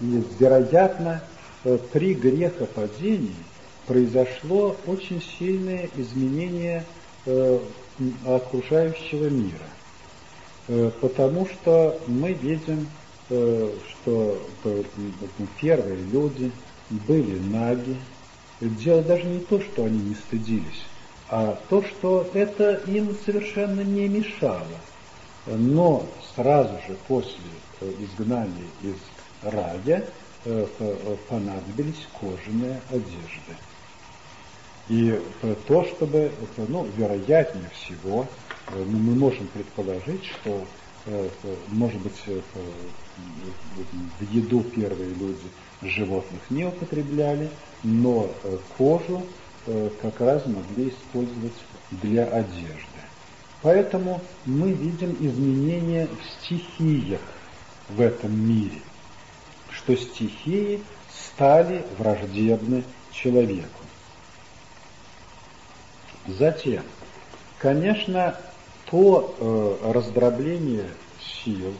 вероятно, при грехопадении произошло очень сильное изменение окружающего мира. Потому что мы видим, что первые люди были наги. Дело даже не то, что они не стыдились, а то, что это им совершенно не мешало. Но сразу же после э, изгнания из рая э, понадобились кожаные одежды. И то, чтобы, ну, вероятнее всего, э, ну, мы можем предположить, что, может быть, в еду первые люди животных не употребляли, но кожу как раз могли использовать для одежды. Поэтому мы видим изменения в стихиях в этом мире, что стихии стали враждебны человеку. Затем, конечно, то э, раздробление сил,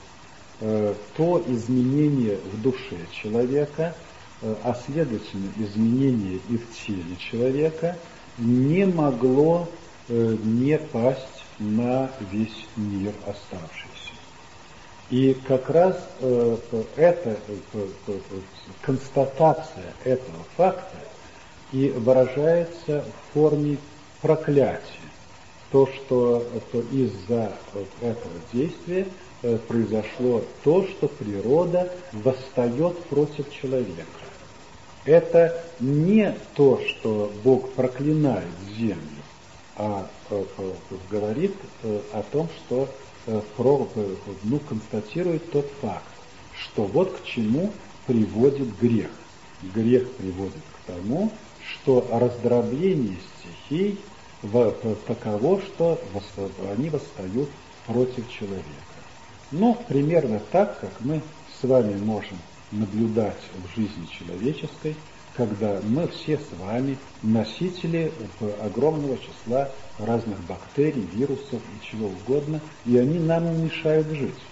э, то изменение в душе человека, э, а следовательно изменение и в теле человека не могло э, не пасть на весь мир оставшийся. И как раз э, эта э, констатация этого факта и выражается в форме проклятия. То, что из-за этого действия э, произошло то, что природа восстает против человека. Это не то, что Бог проклинает землю, а говорит о том, что ну, констатирует тот факт, что вот к чему приводит грех. Грех приводит к тому, что раздробление стихий таково, что они восстают против человека. Но примерно так, как мы с вами можем наблюдать в жизни человеческой, когда мы все с вами носители огромного числа разных бактерий, вирусов и чего угодно, и они нам мешают жить.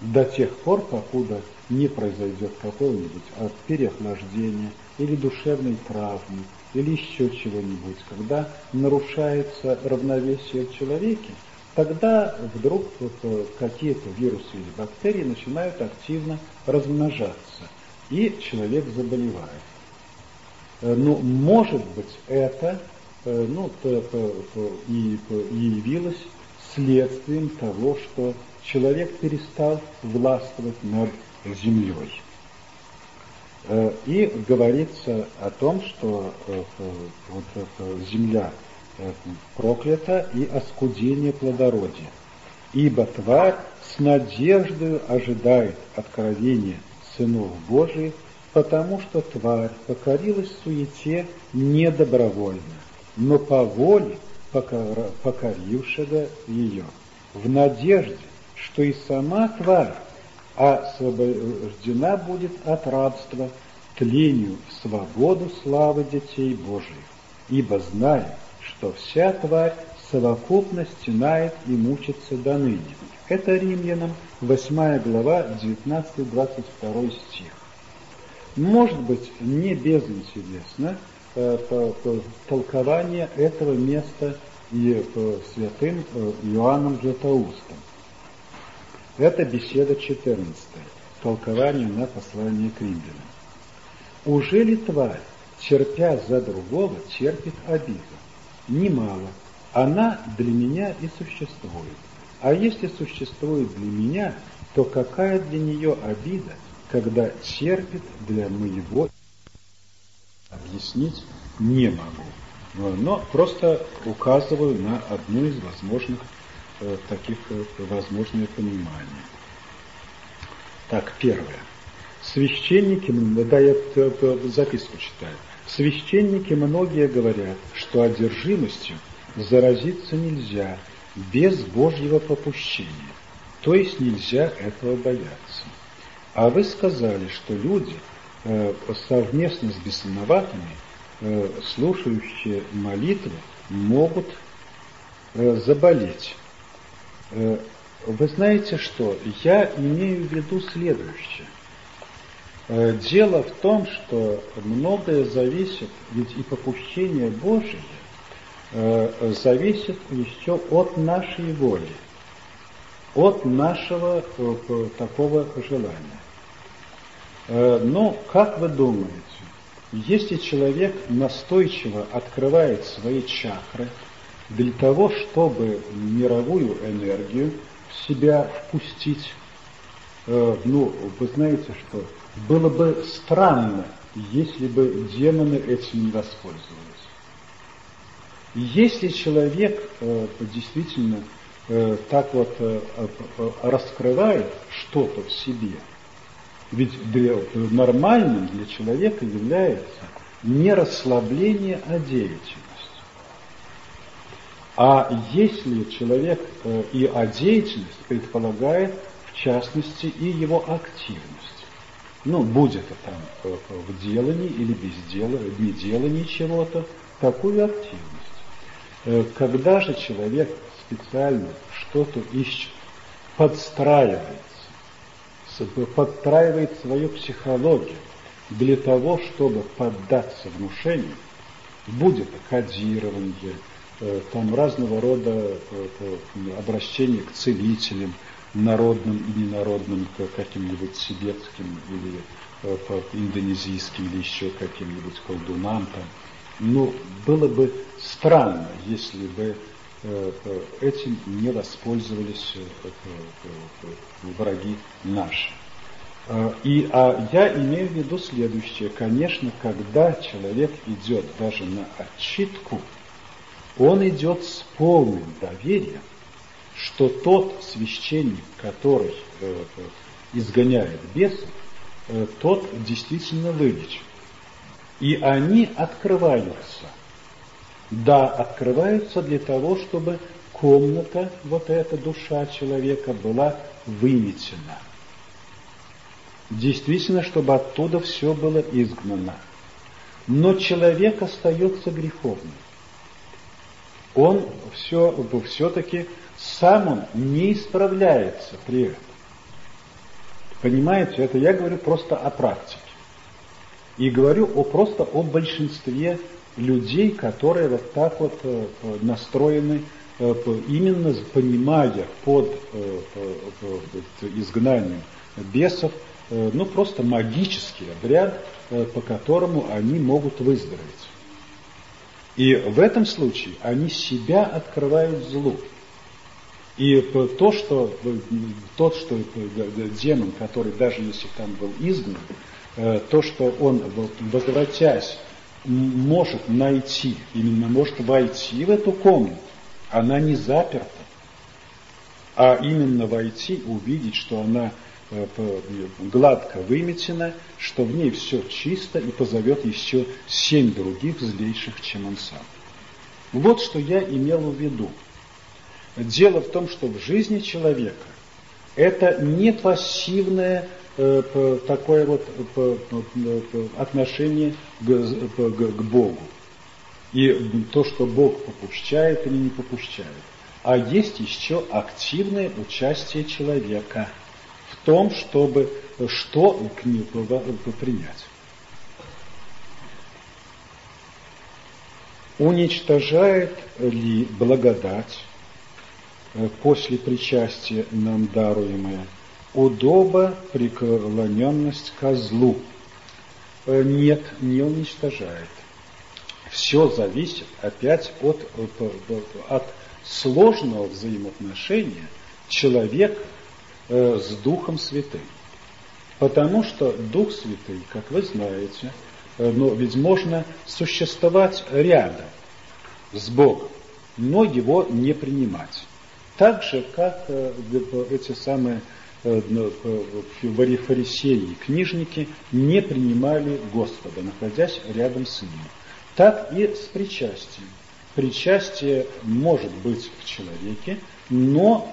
До тех пор, покуда не произойдет какое-нибудь переохлаждение или душевной травмы, или еще чего-нибудь, когда нарушается равновесие в человеке, тогда вдруг вот какие-то вирусы или бактерии начинают активно размножаться, и человек заболевает. Э, ну, может быть, это э, ну, и, и явилось следствием того, что человек перестал властвовать над землей. Э, и говорится о том, что вот земля проклята и оскудение плодородия. Ибо тварь с надеждой ожидает откровения сынов Божиих потому что тварь покорилась суете не добровольно, но по воле покорившего ее, в надежде, что и сама тварь освобождена будет от рабства тлению в свободу славы детей Божьих, ибо зная, что вся тварь совокупно стенает и мучится до ныне. Это Римлянам 8 глава 19-22 стих. Может быть, не безинтересно э, толкование этого места и э, святым э, Иоанном Златоустом. Это беседа 14, толкование на послание к римлянам. Уже ли тварь, терпя за другого, терпит обиду? Немало. Она для меня и существует. А если существует для меня, то какая для нее обида, когда терпит для моего объяснить не могу. Но просто указываю на одну из возможных э, таких э, возможных пониманий. Так, первое. Священники, да, я записку читаю. Священники многие говорят, что одержимостью заразиться нельзя без Божьего попущения, то есть нельзя этого бояться. А вы сказали, что люди э, совместно с бессоноватыми, э, слушающие молитвы, могут э, заболеть. Вы знаете что? Я имею в виду следующее. Дело в том, что многое зависит, ведь и попущение Божие зависит еще от нашей воли, от нашего такого желания. Но как вы думаете, если человек настойчиво открывает свои чакры для того, чтобы мировую энергию в себя впустить, ну, вы знаете, что было бы странно, если бы демоны этим не воспользовались. Если человек э, действительно э, так вот э, э раскрывает что-то в себе, ведь для, нормальным для человека является не расслабление, а деятельность. А если человек э, и а деятельность предполагает, в частности, и его активность ну, будь это там э, в делании или без дела, не делании чего-то, такую активность. Э, когда же человек специально что-то ищет, подстраивается, подстраивает свою психологию для того, чтобы поддаться внушению, будет кодирование, э, там разного рода обращение к целителям, народным и ненародным, каким-нибудь тибетским или э, индонезийским или еще каким-нибудь колдунам там. Ну, было бы странно, если бы э, э, этим не воспользовались враги наши. И а я имею в виду следующее. Конечно, когда человек идет даже на отчитку, он идет с полным доверием что тот священник, который э, э, изгоняет бесов, э, тот действительно вылечен. И они открываются. Да, открываются для того, чтобы комната, вот эта душа человека была выметена. Действительно, чтобы оттуда все было изгнано. Но человек остается греховным. Он все, все-таки сам он не исправляется при этом. Понимаете, это я говорю просто о практике. И говорю о, просто о большинстве людей, которые вот так вот э, настроены, именно понимая под э, изгнанием бесов, ну просто магический обряд, по которому они могут выздороветь. И в этом случае они себя открывают злу. И то, что тот, что демон, который даже если там был изгнан, э, то, что он, возвратясь, может найти, именно может войти в эту комнату, она не заперта, а именно войти, увидеть, что она э, гладко выметена, что в ней все чисто и позовет еще семь других злейших, чем он сам. Вот что я имел в виду. Дело в том, что в жизни человека это не пассивное э, такое вот э, отношение к, к Богу. И то, что Бог попущает или не попущает. А есть еще активное участие человека в том, чтобы что к нему принять. Уничтожает ли благодать Э, после причастия нам даруемое, удоба преклоненность козлу. Э, нет, не уничтожает. Все зависит опять от, от сложного взаимоотношения человека э, с Духом Святым. Потому что Дух Святый, как вы знаете, но ведь можно существовать рядом с Богом, но его не принимать. Так же, как э, эти самые э, фарисеи книжники не принимали Господа, находясь рядом с Ним. Так и с причастием. Причастие может быть в человеке, но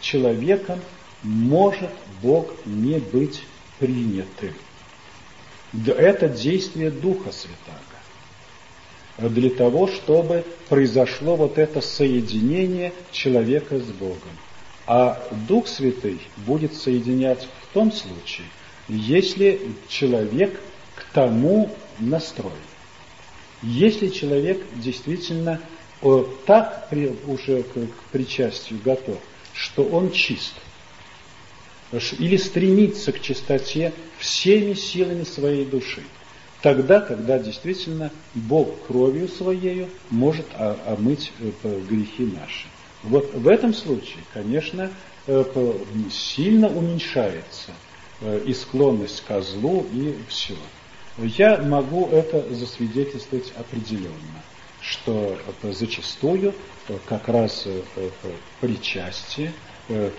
человеком может Бог не быть принятым. Это действие Духа Святаго для того, чтобы произошло вот это соединение человека с Богом. А Дух Святый будет соединять в том случае, если человек к тому настроен. Если человек действительно э, так уже к причастию готов, что он чист, или стремится к чистоте всеми силами своей души, тогда, когда действительно Бог кровью своею может омыть э, грехи наши. Вот в этом случае, конечно, э, сильно уменьшается и склонность к злу, и все. Я могу это засвидетельствовать определенно, что зачастую как раз причастие,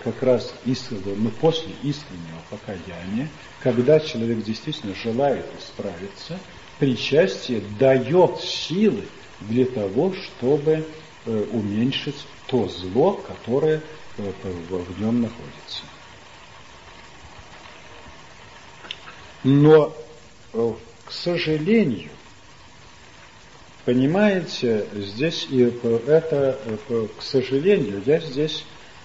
как раз мы после искреннего покаяния, когда человек действительно желает исправиться, причастие дает силы для того, чтобы уменьшить то зло, которое в нем находится. Но Э, к сожалению, понимаете, здесь и это, к сожалению, я здесь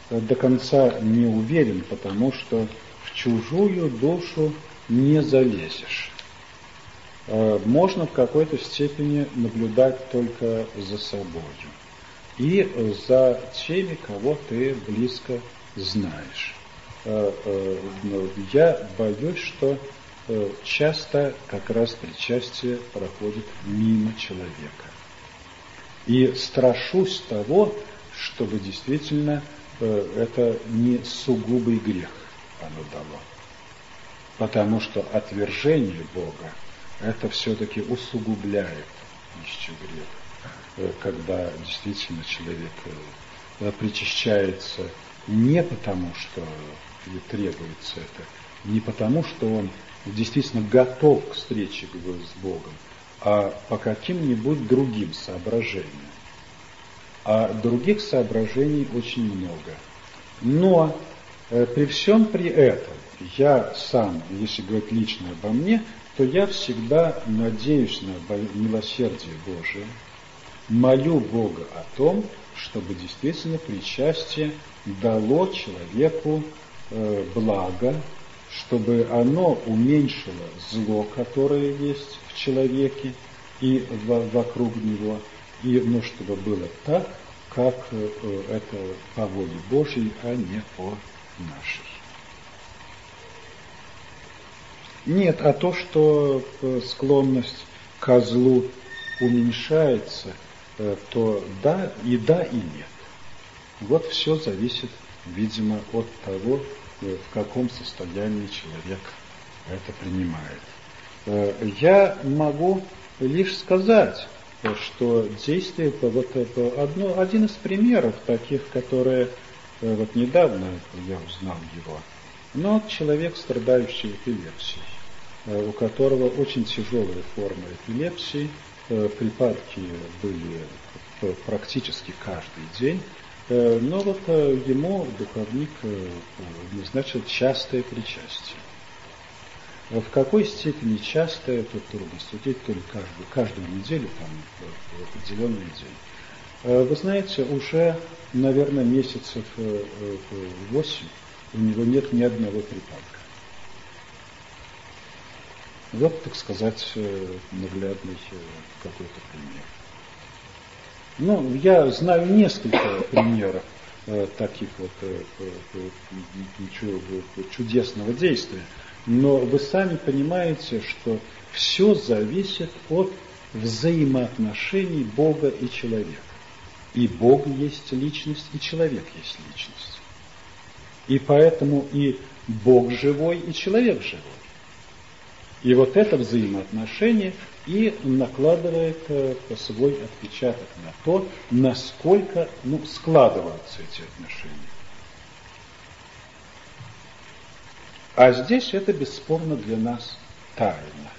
до конца не уверен, потому что в чужую душу не залезешь. Э, можно в какой-то степени наблюдать только за собой и за теми, кого ты близко знаешь. Э, я боюсь, что Э, часто как раз причастие проходит мимо человека. И страшусь того, чтобы действительно э, это не сугубый грех оно дало. Потому что отвержение Бога это все-таки усугубляет еще грех. Э, когда действительно человек причащается не потому, что требуется это, не потому, что он действительно готов к встрече с Богом, а по каким-нибудь другим соображениям. А других соображений очень много. Но э, при всем при этом я сам, если говорить лично обо мне, то я всегда надеюсь на милосердие Божие, молю Бога о том, чтобы действительно причастие дало человеку э, благо, чтобы оно уменьшило зло, которое есть в человеке и вокруг него, и ну, чтобы было так, как э, это по воле Божьей, а не по нашей. Нет, а то, что э, склонность к злу уменьшается, э, то да и да и нет. Вот все зависит, видимо, от того, в каком состоянии человек это принимает. Э, я могу лишь сказать, что действие, вот это одно, один из примеров таких, которые э, вот недавно я узнал его, но человек, страдающий эпилепсией, э, у которого очень тяжелая форма эпилепсии, припадки были практически каждый день, Э, но вот э, ему духовник э, назначил частое причастие. В какой степени частое, это трудно судить, то ли каждую, каждую неделю, там, в определенный день. Вы знаете, уже, наверное, месяцев восемь у него нет ни одного припадка. Вот, так сказать, наглядный какой-то пример. Ну, я знаю несколько примеров э, таких вот э, э, чудесного действия, но вы сами понимаете, что все зависит от взаимоотношений Бога и человека. И Бог есть личность, и человек есть личность. И поэтому и Бог живой, и человек живой. И вот это взаимоотношение и накладывает э, свой отпечаток на то, насколько ну, складываются эти отношения. А здесь это бесспорно для нас тайна.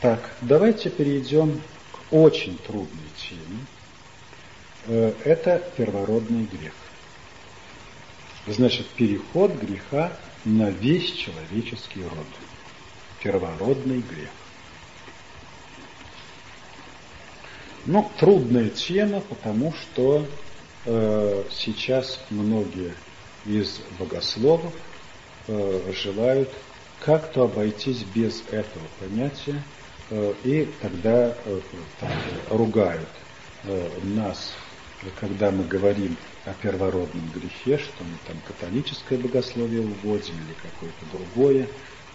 Так, давайте перейдем к очень трудной теме. Э, это первородный грех. Значит, переход греха на весь человеческий род. Первородный грех. Ну, трудная тема, потому что э, сейчас многие из богословов желают как-то обойтись без этого понятия, и тогда так, ругают нас, когда мы говорим о первородном грехе, что мы там католическое богословие уводим или какое-то другое,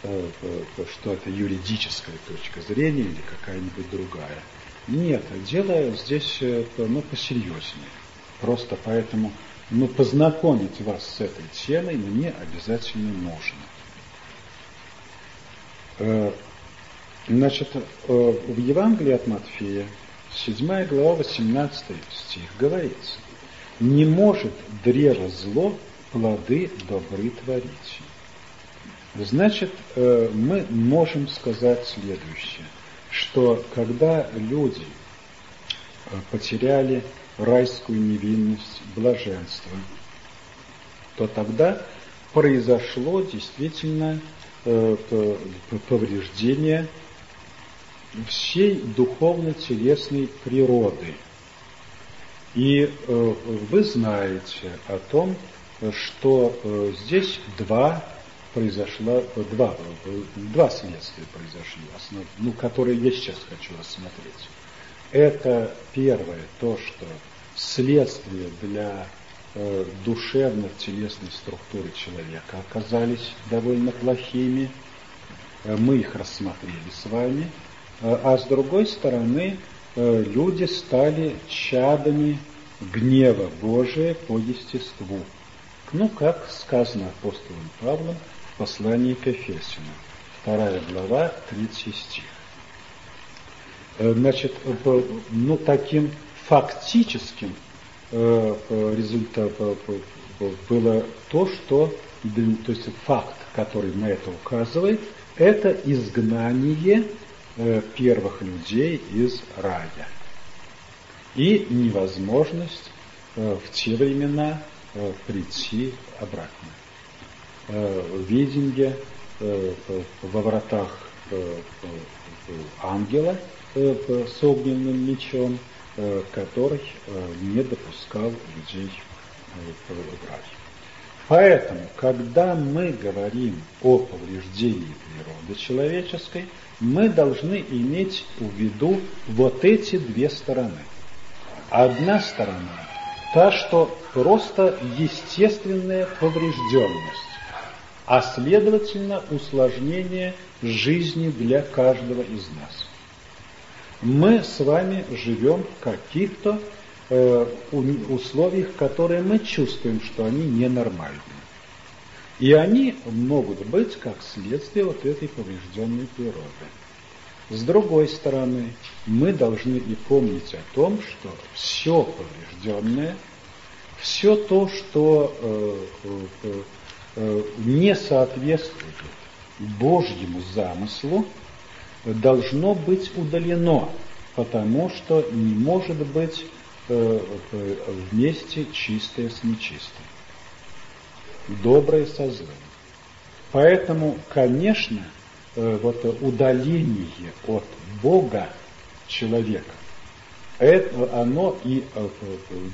э, э, что это юридическая точка зрения или какая-нибудь другая. Нет, дело здесь э, ну, посерьезнее. Просто поэтому ну, познакомить вас с этой темой мне обязательно нужно. Значит, в Евангелии от Матфея, 7 глава, 18 стих говорится, не может древо зло плоды добры творить. Значит, э, мы можем сказать следующее, что когда люди э, потеряли райскую невинность, блаженство, то тогда произошло действительно э, повреждение всей духовно-телесной природы – и э, вы знаете о том, что э, здесь два произошло, два, два следствия произошли, основ, ну, которые я сейчас хочу рассмотреть. Это первое, то, что следствия для э, душевно-телесной структуры человека оказались довольно плохими. Э, мы их рассмотрели с вами. А с другой стороны, люди стали чадами гнева Божия по естеству. Ну, как сказано апостолом Павлом в послании к Ефесину, вторая глава, третий стих. Э, значит, ну, таким фактическим э, результатом было то, что, то есть факт, который на это указывает, это изгнание Э, первых людей из рая. И невозможность э, в те времена э, прийти обратно. В Видинге, во вратах ангела с огненным мечом, который не допускал людей в рай. Поэтому, когда мы говорим о повреждении природы человеческой, мы должны иметь в виду вот эти две стороны. Одна сторона – та, что просто естественная поврежденность, а следовательно усложнение жизни для каждого из нас. Мы с вами живем в каких-то э, условиях, которые мы чувствуем, что они ненормальны. И они могут быть как следствие вот этой поврежденной природы. С другой стороны, мы должны и помнить о том, что все поврежденное, все то, что э, э, э, не соответствует Божьему замыслу, должно быть удалено, потому что не может быть э, э, вместе чистое с нечистым доброе со злым. Поэтому, конечно, э, вот удаление от Бога человека, это оно и э,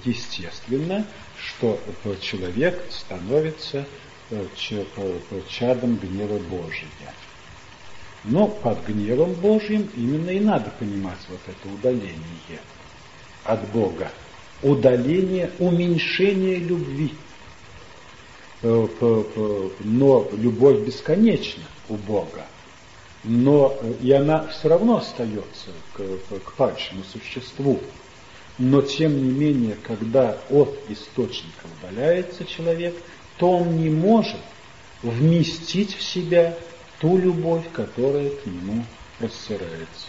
естественно, что человек становится э, чадом гнева Божия. Но под гневом Божьим именно и надо понимать вот это удаление от Бога. Удаление, уменьшение любви – но любовь бесконечна у Бога. Но э, и она все равно остается к, к падшему существу. Но тем не менее, когда от источника удаляется человек, то он не может вместить в себя ту любовь, которая к нему простирается.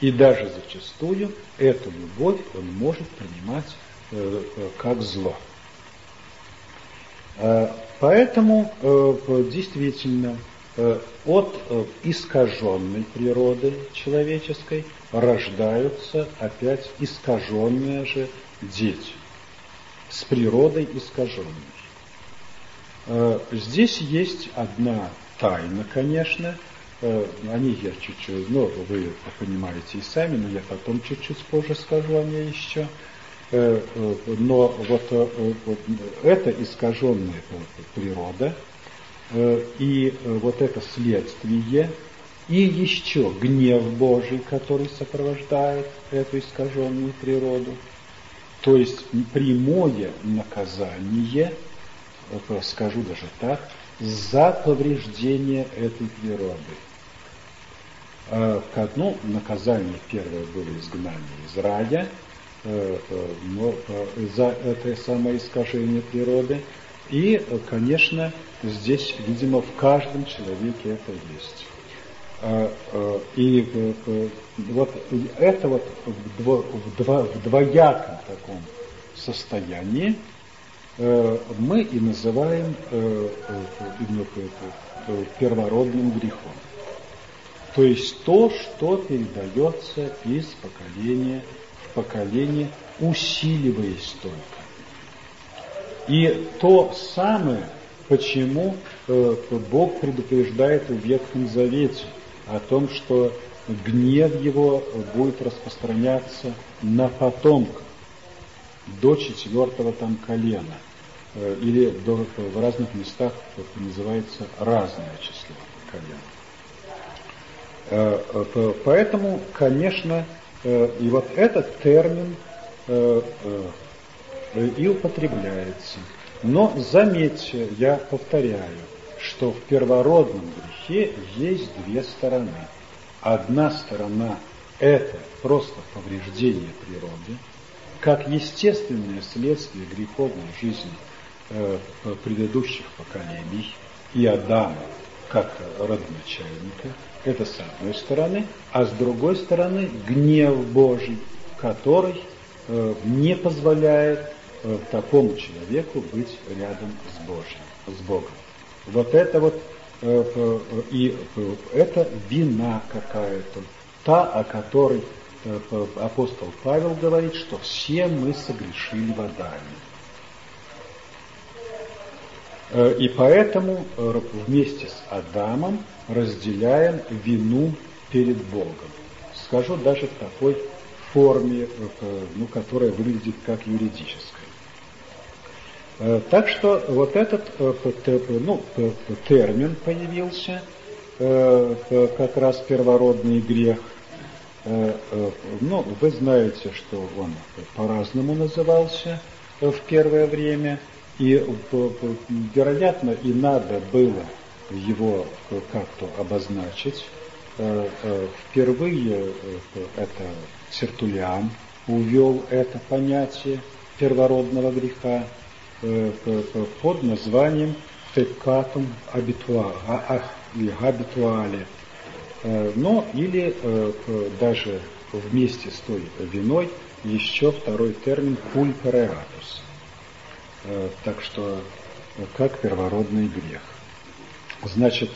И даже зачастую эту любовь он может принимать э, как зло. Э, поэтому э, действительно э, от искаженной природы человеческой рождаются опять искаженные же дети с природой искаженной. Здесь есть одна тайна, конечно, о ней я чуть-чуть, ну, вы понимаете и сами, но я потом чуть-чуть позже скажу о ней еще. Но вот, вот эта искаженная природа и вот это следствие, и еще гнев Божий, который сопровождает эту искаженную природу, то есть прямое наказание, скажу даже так, за повреждение этой природы. Ну, наказание первое было изгнание из рая э, э, э, за это самое искажение природы. И, конечно, здесь, видимо, в каждом человеке это есть. А, и вот это вот в двояком таком состоянии мы и называем первородным грехом. То есть то, что передается из поколения в поколение, усиливаясь только. И то самое, почему э, Бог предупреждает в Ветхом Завете о том, что гнев его будет распространяться на потомков до четвертого там колена. Э, или до, в разных местах называется разное число колен. Э, э, поэтому, конечно, э, и вот этот термин и употребляется. Но заметьте, я повторяю, что в первородном грехе есть две стороны. Одна сторона – это просто повреждение природы, как естественное следствие греховной жизни предыдущих поколений и Адама как родоначальника – это с одной стороны, а с другой стороны гнев Божий, который э, не позволяет э, такому человеку быть рядом с Божьим, с Богом. Вот это вот э, и это вина какая-то, та, о которой апостол Павел говорит, что все мы согрешили в Адаме. И поэтому вместе с Адамом разделяем вину перед Богом. Скажу даже в такой форме, э, ну, которая выглядит как юридическая. Так что вот этот ну, термин появился, как раз первородный грех. Ну, вы знаете, что он по-разному назывался в первое время – и, вероятно, и надо было его как-то обозначить. Э, э, впервые э, это Сертулиан увел это понятие первородного греха под названием пекатум абитуале. Но или даже вместе с той виной еще второй термин пульпереатус. Э, так что э, как первородный грех. Значит,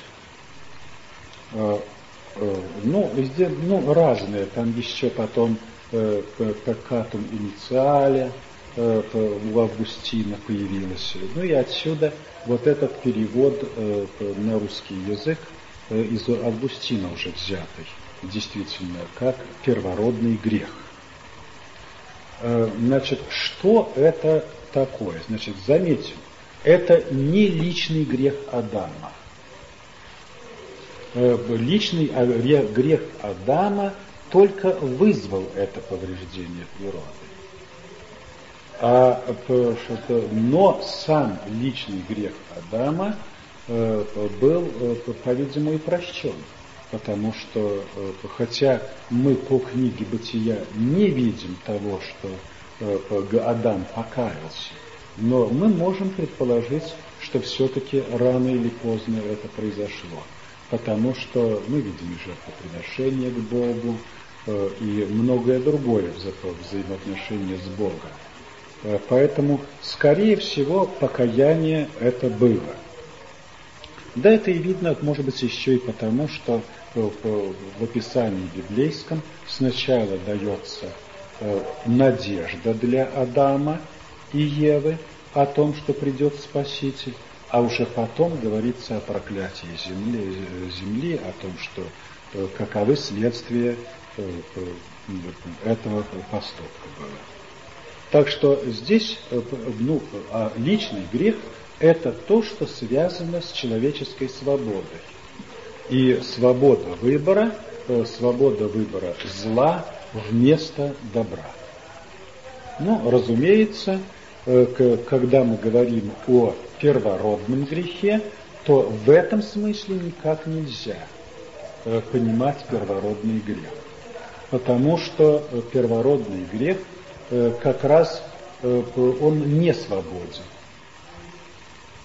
э, ну, везде, ну, разные, там еще потом пекатум инициале у Августина появилось. Ну и отсюда вот этот перевод на русский язык из Августина уже взятый, действительно, как первородный грех. Значит, что это такое. Значит, заметим, это не личный грех Адама. Э, личный грех Адама только вызвал это повреждение природы. А, но сам личный грех Адама э, был, э, по-видимому, и прощен. Потому что, хотя мы по книге Бытия не видим того, что Адам покаялся. Но мы можем предположить, что все-таки рано или поздно это произошло. Потому что мы видим жертвоприношение к Богу э, и многое другое в взаимоотношении с Богом. Э, поэтому, скорее всего, покаяние это было. Да, это и видно, может быть, еще и потому, что в описании библейском сначала дается Э, надежда для Адама и Евы о том, что придет Спаситель, а уже потом говорится о проклятии земли, земли о том, что э, каковы следствия э, этого поступка было. Так что здесь ну, а личный грех – это то, что связано с человеческой свободой. И свобода выбора, свобода выбора зла вместо добра. Ну, разумеется, когда мы говорим о первородном грехе, то в этом смысле никак нельзя э, понимать первородный грех. Потому что э, первородный грех э, как раз он не свободен.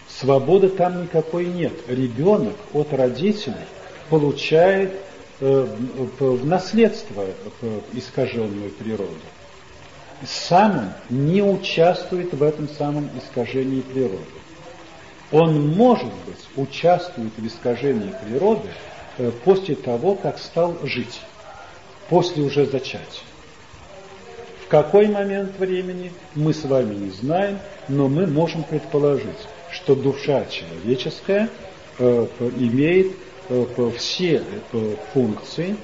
Свободы там никакой нет. Ребенок от родителей получает в наследство искаженную природу. Сам он не участвует в этом самом искажении природы он, может быть, участвует в искажении природы э, после того, как стал жить, после уже зачатия. В какой момент времени мы с вами не знаем, но мы можем предположить, что душа человеческая э, имеет э, все функции,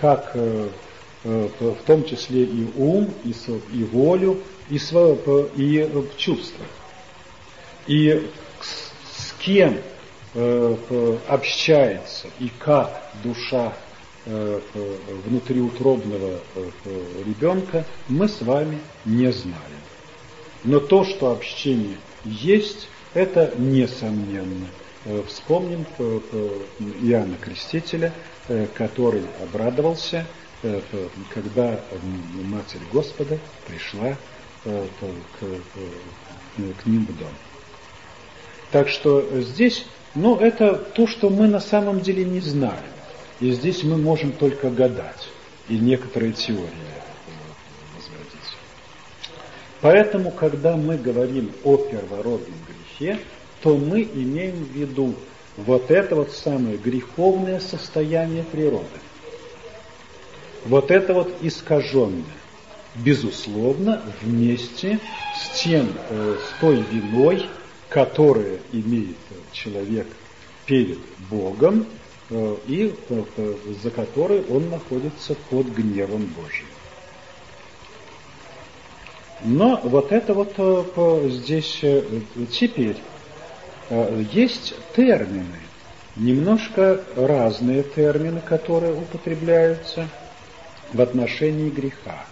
как в том числе и ум, и волю, и, и чувства. И с кем э, общается и как душа э, внутриутробного э, ребенка, мы с вами не знаем. Но то, что общение есть, это несомненно. Вспомним Иоанна Крестителя, который обрадовался, когда Матерь Господа пришла к ним в дом. Так что здесь, ну, это то, что мы на самом деле не знаем. И здесь мы можем только гадать и некоторые теории возводить. Поэтому, когда мы говорим о первородном грехе, то мы имеем в виду вот это вот самое греховное состояние природы. Вот это вот искаженное. Безусловно, вместе с тем, э, с той виной, которое имеет человек перед Богом э, и э, э, за которой он находится под гневом Божьим. Но вот это вот здесь теперь есть термины, немножко разные термины, которые употребляются в отношении греха.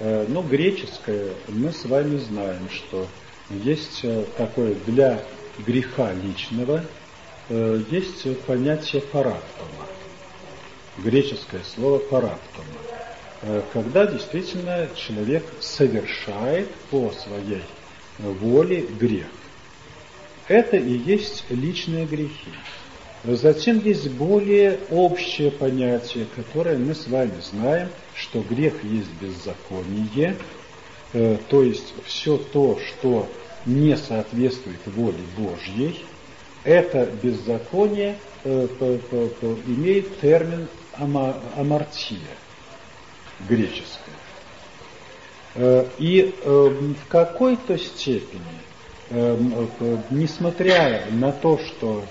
Ну, греческое мы с вами знаем, что есть э, такое для греха личного, э, есть понятие параптома. Греческое слово параптома. Э, когда действительно человек совершает по своей воле грех. Это и есть личные грехи. Затем есть более общее понятие, которое мы с вами знаем, что грех есть беззаконие, Э, то есть все то, что не соответствует воле Божьей, это беззаконие э, имеет термин амартия греческое. Э, и в какой-то степени, несмотря на то, что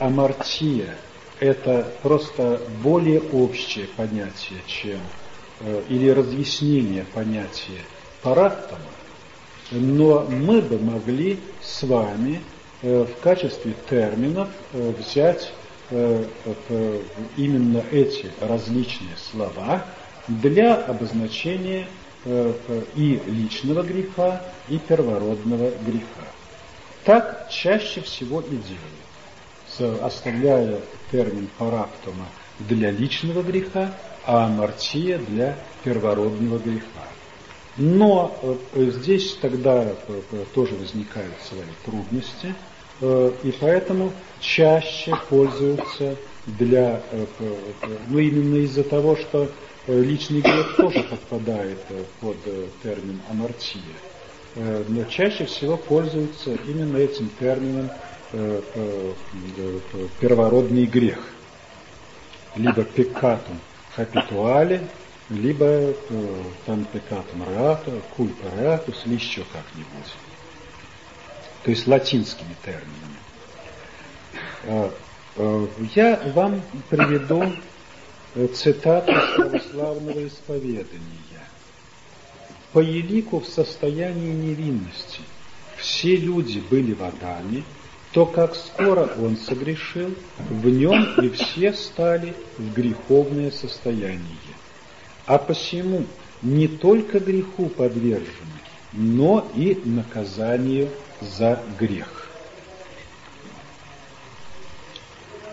амартия это просто более общее понятие, чем или разъяснение понятия характера, но мы бы могли с вами э, в качестве терминов э, взять э, именно эти различные слова для обозначения и личного греха, и первородного греха. Так чаще всего и делают, оставляя термин парактума для личного греха, а амартия для первородного греха. Но э, здесь тогда э, э, тоже возникают свои трудности, и поэтому чаще пользуются для, ну именно из-за того, что личный грех тоже подпадает под термин амортия, но чаще всего пользуются именно этим термином первородный грех, либо пекатум хапитуале, либо э, там пекатум реата, кульпа реатус или еще как-нибудь. То есть латинскими терминами. Э, э, я вам приведу цитату православного исповедания. по елику в состоянии невинности все люди были водами, то как скоро он согрешил, в нем и все стали в греховное состояние. А посему не только греху подвержены, но и наказанию за грех.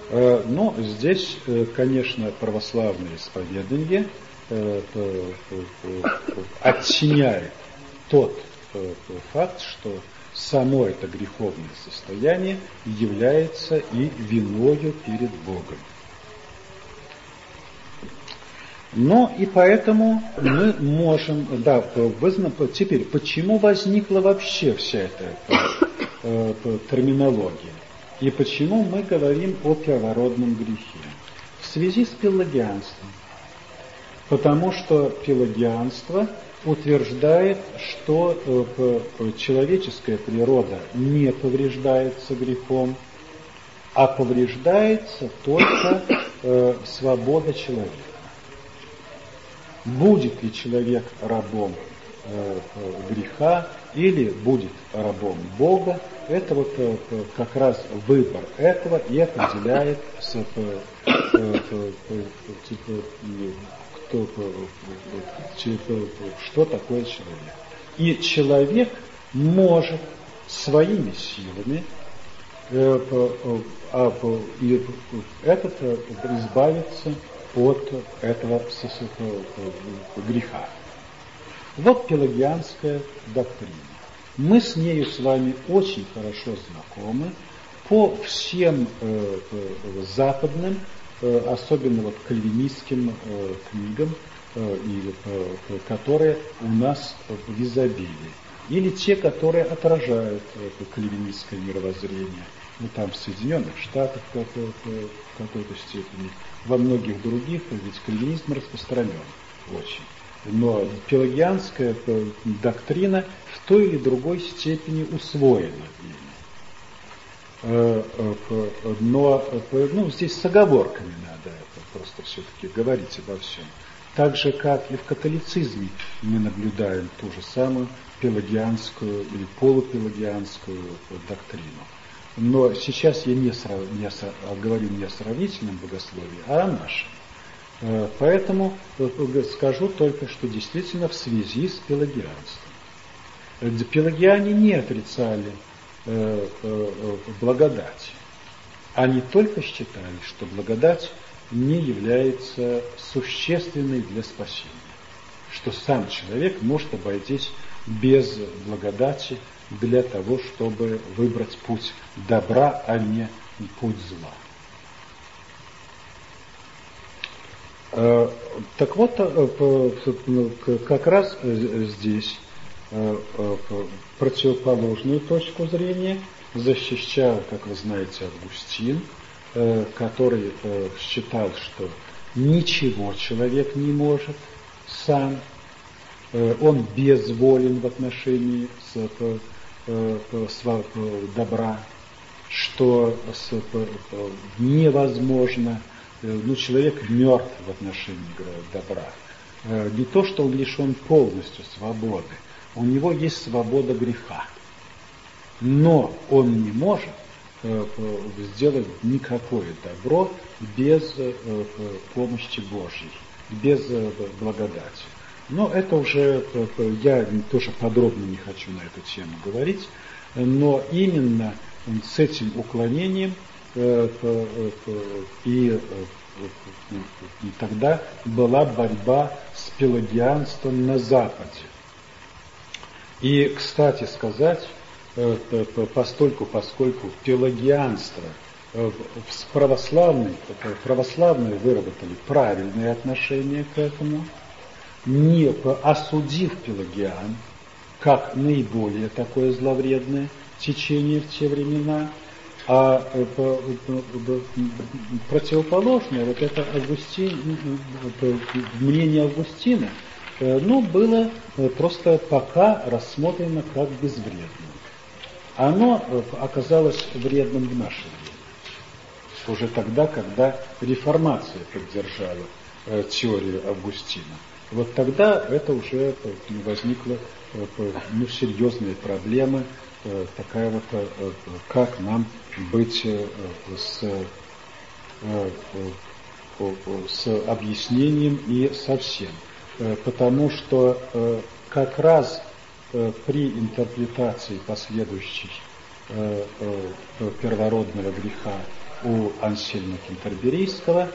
Э, но здесь, э, конечно, православное исповедание э, оттеняет тот факт, что само это греховное состояние является и виною перед Богом. Но и поэтому мы можем, да, теперь, почему возникла вообще вся эта э, терминология? И почему мы говорим о первородном грехе? В связи с пелагианством. Потому что пелагианство утверждает, что э, человеческая природа не повреждается грехом, а повреждается только э, свобода человека. Будет ли человек рабом э, греха или будет рабом Бога, это вот как раз выбор этого и определяет кто, что такое человек. И человек может своими силами э, а, этот э, избавиться от этого греха. Вот пелагианская доктрина. Мы с нею с вами очень хорошо знакомы по всем э, западным Э, особенно вот кальвинистским э, книгам, э, которые у нас в изобилии. Или те, которые отражают это кальвинистское мировоззрение. Ну, там в Соединенных Штатах в какой-то степени, во многих других, ведь кальвинизм распространен очень. Но пелагианская доктрина в той или другой степени усвоена Э, э, но э, ну, здесь с оговорками надо просто все-таки говорить обо всем. Так же, как и в католицизме мы наблюдаем ту же самую пелагианскую или полупелагианскую доктрину. Но сейчас я не, срав... не срав... говорю не о сравнительном богословии, а о нашем. Поэтому скажу только, что действительно в связи с пелагианством. Пелагиане не отрицали Э, э, благодать. Они только считали, что благодать не является существенной для спасения, что сам человек может обойтись без благодати для того, чтобы выбрать путь добра, а не путь зла. Э, так вот, как раз здесь Э, э, противоположную точку зрения защищал, как вы знаете, Августин, э, который считал, что ничего человек не может сам, он безволен в отношении добра, что невозможно, ну, человек мертв в отношении добра. Не то, что он лишен полностью свободы, у него есть свобода греха. Но он не может э, э, сделать никакое добро без э, помощи Божьей, без благодати. Но это уже, я тоже подробно не хочу на эту тему говорить, но именно с этим уклонением и, и тогда была борьба с пелагианством на Западе. И, кстати сказать, э, постольку, поскольку пелагианство э, в православной, православные выработали правильное отношение к этому, не осудив пелагиан как наиболее такое зловредное течение в те времена, а э, противоположное, вот это Августин, мнение Августина – Э, ну, было э, просто пока рассмотрено как безвредное. Оно оказалось вредным в наше время. Уже тогда, когда реформация поддержала теорию Августина. Вот тогда это уже возникла ну, серьезная проблема, такая вот, как нам быть с, с объяснением и совсем. Потому что как раз при интерпретации последующей первородного греха у Ансельма Кентерберийского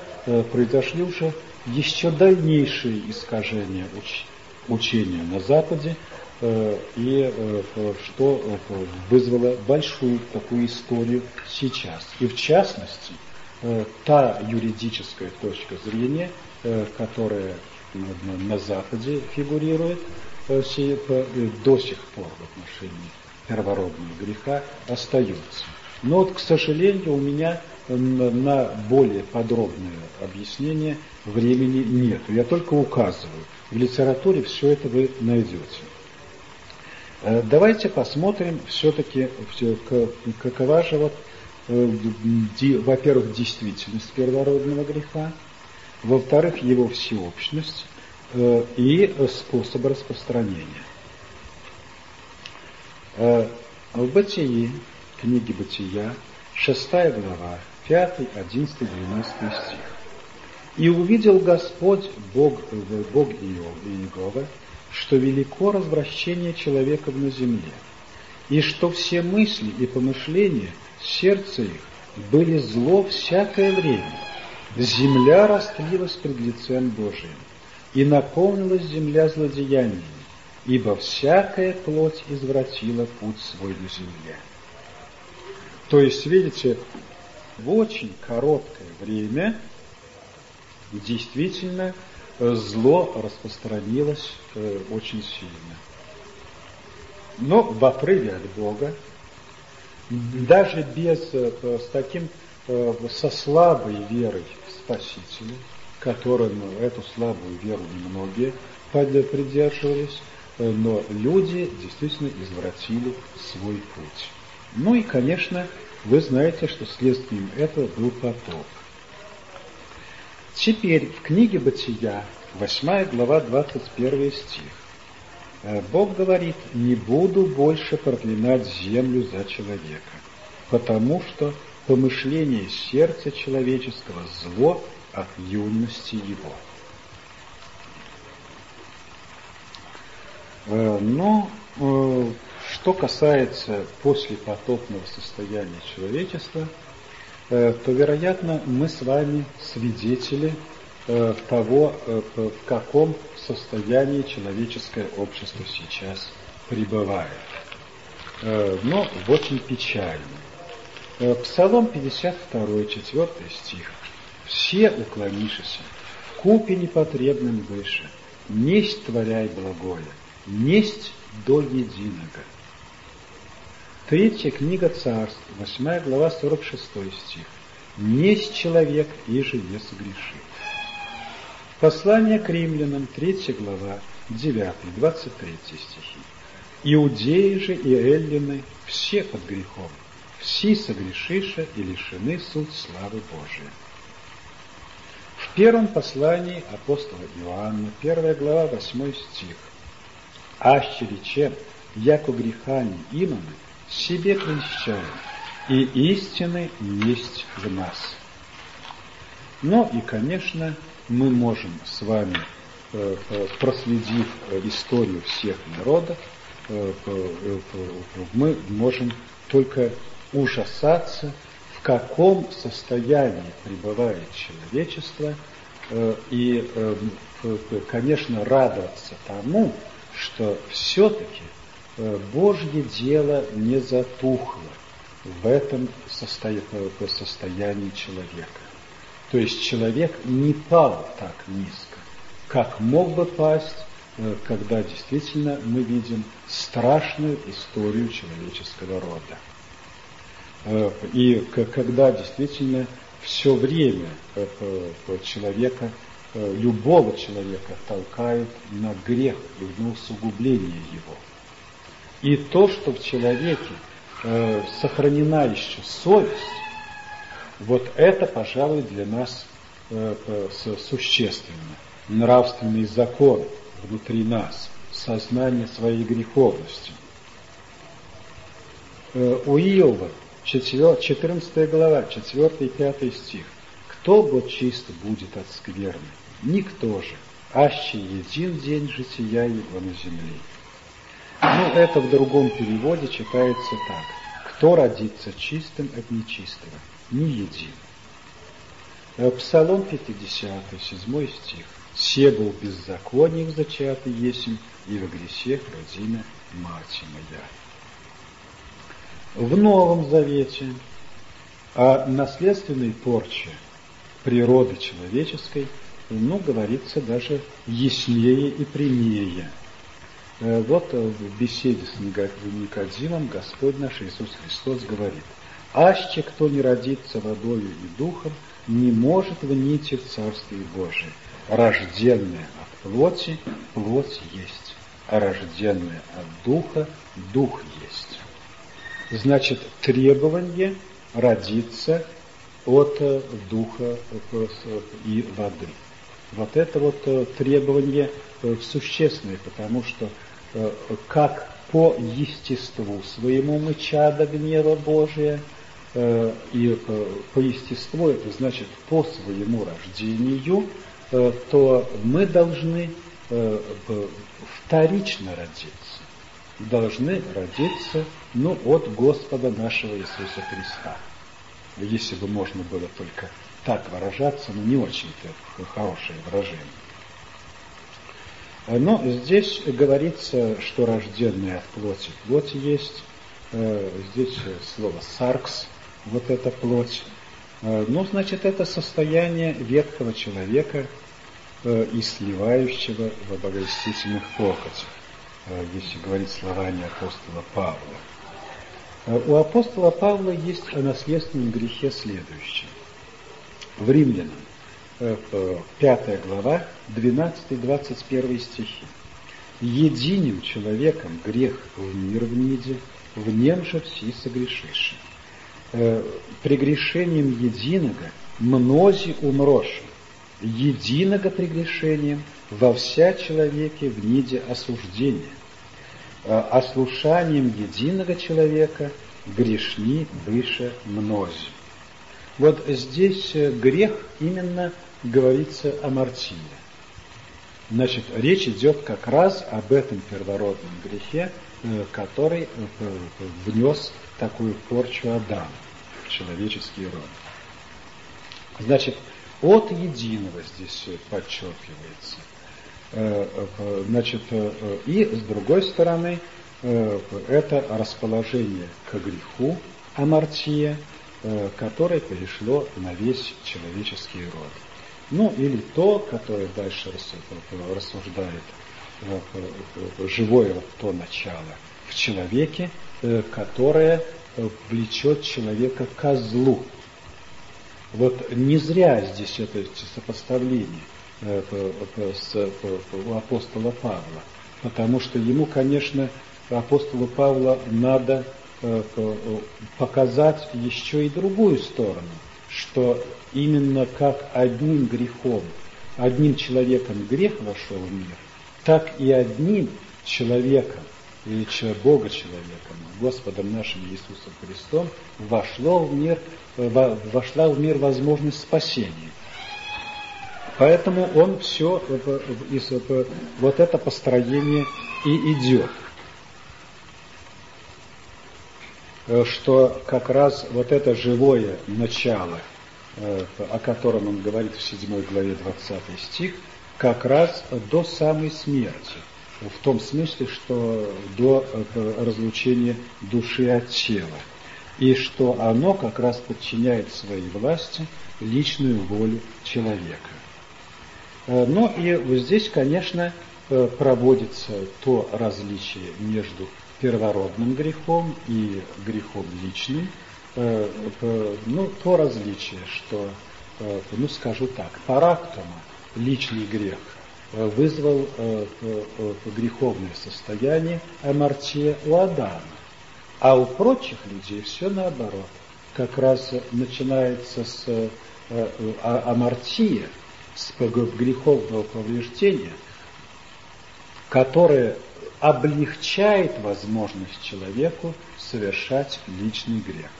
произошли уже еще дальнейшие искажения уч, учения на Западе, э, и э, что э, вызвало большую такую историю сейчас. И в частности, та юридическая точка зрения, которая на Западе фигурирует до сих пор в отношении первородного греха, остается. Но вот, к сожалению, у меня на более подробное объяснение времени нет. Я только указываю. В литературе все это вы найдете. Э, давайте посмотрим все-таки, какова же вот, э, во-первых, действительность первородного греха, во-вторых, его всеобщность э, и способ распространения. В Бытии, книге Бытия, шестая глава, 5, 11, 12 стих. «И увидел Господь, Бог, Бог Иегова, что велико развращение человеков на земле, и что все мысли и помышления сердца их были зло всякое время. Земля растлилась пред лицем Божиим, и наполнилась земля злодеяниями, ибо всякая плоть извратила путь свой на земле. То есть, видите, в очень короткое время действительно э, зло распространилось э, очень сильно. Но в отрыве от Бога, даже без, э, с таким, со слабой верой в Спасителя, которым эту слабую веру немногие придерживались, но люди действительно извратили свой путь. Ну и, конечно, вы знаете, что следствием этого был потоп. Теперь в книге Бытия, 8 глава, 21 стих, э, Бог говорит, не буду больше проклинать землю за человека, потому что помышление сердца человеческого зло от юности его. Э, но э, что касается послепотопного состояния человечества, э, то, вероятно, мы с вами свидетели э, того, э, в каком состоянии человеческое общество сейчас пребывает. Но очень печальном. Псалом 52, 4 стих. «Все уклонишься, в купе непотребным выше, несть творяй благое, несть до единого». Третья книга царств, 8 глава, 46 стих. «Несть человек, иже не согрешит». Послание к римлянам, 3 глава, 9, 23 стихи. «Иудеи же и эллины все под грехом, все согрешиша и лишены суть славы Божией». В первом послании апостола Иоанна, 1 глава, 8 стих. «Аще речем, яко грехани иманы, себе прельщаем, и истины есть в нас. Ну и, конечно, мы можем с вами, э, э, проследив э, историю всех народов, мы можем только ужасаться, в каком состоянии пребывает человечество, и, конечно, радоваться тому, что все-таки Божье дело не затухло в этом состоянии человека. То есть человек не пал так низко, как мог бы пасть, э, когда действительно мы видим страшную историю человеческого рода. Э, и когда действительно все время человека, любого человека толкает на грех и на усугубление его – и то, что в человеке э, сохранена еще совесть, вот это, пожалуй, для нас э, существенно. нравственный закон внутри нас, сознание своей греховности. Э, у Иова, 14 глава, 4 и 5 стих. «Кто бы чист будет от скверны? Никто же, аще един день жития его на земле». Ну, это в другом переводе читается так. «Кто родится чистым от нечистого? Ни един». Псалом 50, 7 стих. «Се был беззаконник зачатый есмь, и в грехе родина мать моя». В Новом Завете о наследственной порче природы человеческой, ну, говорится даже яснее и прямее. Э, вот в беседе с Никодимом Господь наш Иисус Христос говорит, «Аще кто не родится водою и духом, не может внить в Царствие Божие. Рожденное от плоти – плоть есть, а рожденное от духа – дух есть. Значит, требование родиться от э, духа э, и воды. Вот это вот э, требование существенное, потому что как по естеству своему мы чадо гнева Божия – Э, и э, по естеству, это значит по своему рождению, э, то мы должны вторично родиться. Должны родиться ну, от Господа нашего Иисуса Христа. Если бы можно было только так выражаться, но не очень-то хорошее выражение. Но здесь говорится, что рожденный от плоти плоть есть. Здесь слово «саркс», вот эта плоть. Э, ну, значит, это состояние ветхого человека э, и сливающего в обогащительных похотях, э, если говорить словами апостола Павла. У апостола Павла есть о наследственном грехе следующее. В Римлянам, 5 глава, 12-21 стихи. «Единим человеком грех в мир в ниде, в нем же все согрешившие э, прегрешением единого мнози умроши, единого прегрешением во вся человеке в ниде осуждения, э, ослушанием единого человека грешни выше мнози. Вот здесь э, грех именно говорится о мартине. Значит, речь идет как раз об этом первородном грехе, э, который внес такую порчу Адама в человеческий род. Значит, от единого здесь подчеркивается. Э, э, значит, э, и с другой стороны, это расположение к греху, амартия, которое перешло на весь человеческий род. Ну, или то, которое дальше рассуждает живое то начало в человеке, Э, которая э, влечет человека к козлу. Вот не зря здесь это сопоставление э, у апостола Павла, потому что ему, конечно, апостолу Павла надо показать еще и другую сторону, что именно как одним грехом, одним человеком грех вошел в мир, так и одним человеком величия Бога человеком, Господом нашим Иисусом Христом, вошло в мир, вошла в мир возможность спасения. Поэтому он все, вот это построение и идет. Что как раз вот это живое начало, о котором он говорит в 7 главе 20 стих, как раз до самой смерти. В том смысле, что до э, разлучения души от тела, и что оно как раз подчиняет своей власти личную волю человека. Э, но и вот здесь, конечно, э, проводится то различие между первородным грехом и грехом личным, ну, то различие, что, ну, скажу так, парактома, личный грех – Э, вызвал э, э, греховное состояние амартия у Адама. А у прочих людей все наоборот. Как раз начинается с амартия, греховного повреждения, которое облегчает возможность человеку совершать личный грех.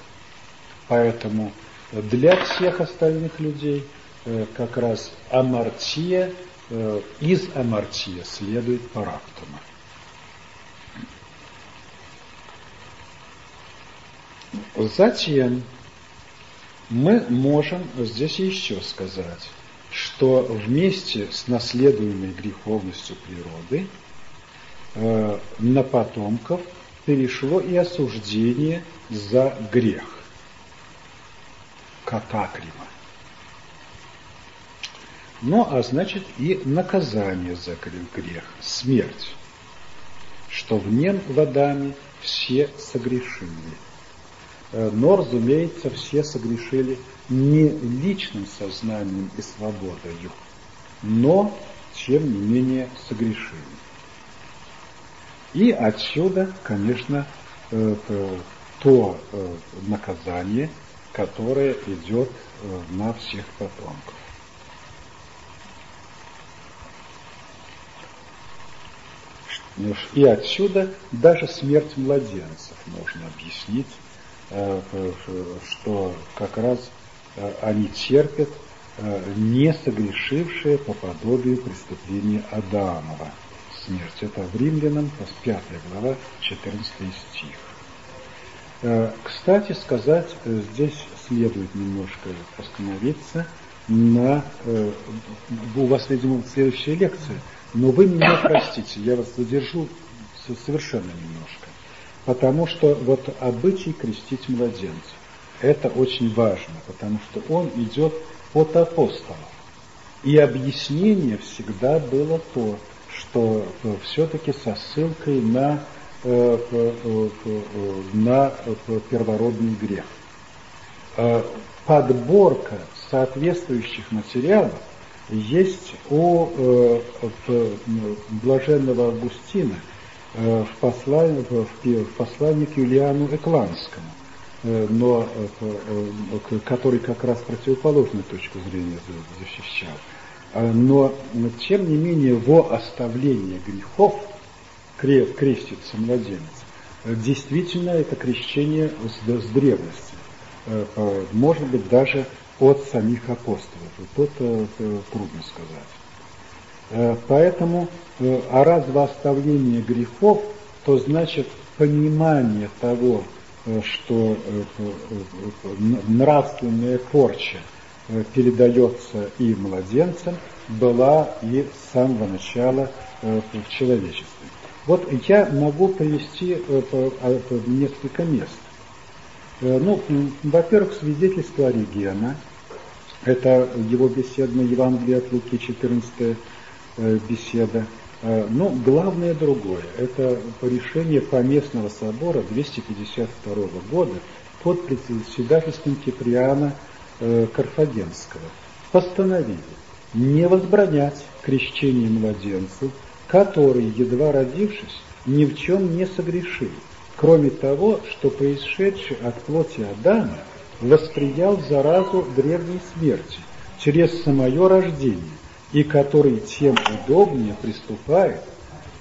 Поэтому для всех остальных людей э, как раз амартия, э, из амартия следует парактума. Затем мы можем здесь еще сказать, что вместе с наследуемой греховностью природы э, на потомков перешло и осуждение за грех. Катакрима. Ну, а значит и наказание за грех, смерть, что в нем в Адаме все согрешили. Э, но, разумеется, все согрешили не личным сознанием и свободою, но, тем не менее, согрешили. И отсюда, конечно, э, то э, наказание, которое идет на всех потомков. И отсюда даже смерть младенцев можно объяснить Э, что как раз э, они терпят э, не согрешившие по подобию преступления Адамова. Смерть. Это в Римлянам, 5 глава, 14 стих. Кстати сказать, здесь следует немножко остановиться на... У вас, видимо, следующая лекция, но вы меня простите, я вас задержу совершенно немножко. Потому что вот обычай крестить младенцев, это очень важно, потому что он идет от апостолов. И объяснение всегда было то, что э, все-таки со ссылкой на, э, э, на первородный грех. Подборка соответствующих материалов есть у блаженного Августина – Э, в послании, в к Юлиану Экланскому, э, но, э, который как раз противоположную точку зрения защищал. Но, тем не менее, во оставление грехов крестится младенец. Действительно, это крещение с, с древности. Может быть, даже от самих апостолов. Тут трудно сказать. Э, поэтому, э, а раз во оставление грехов, то значит понимание того, э, что нравственная порча передается и младенцам, была и с самого начала в человечестве. Вот я могу привести а, несколько мест. Ну, во-первых, свидетельство Оригена, это его беседа на Евангелие от Луки, 14 Э, беседа. Э, но главное другое. Это решение Поместного собора 252 года под председательством Киприана э, Карфагенского. Постановили не возбранять крещение младенцу, который, едва родившись, ни в чем не согрешил, кроме того, что происшедший от плоти Адама восприял заразу древней смерти через самое рождение, и который тем удобнее приступает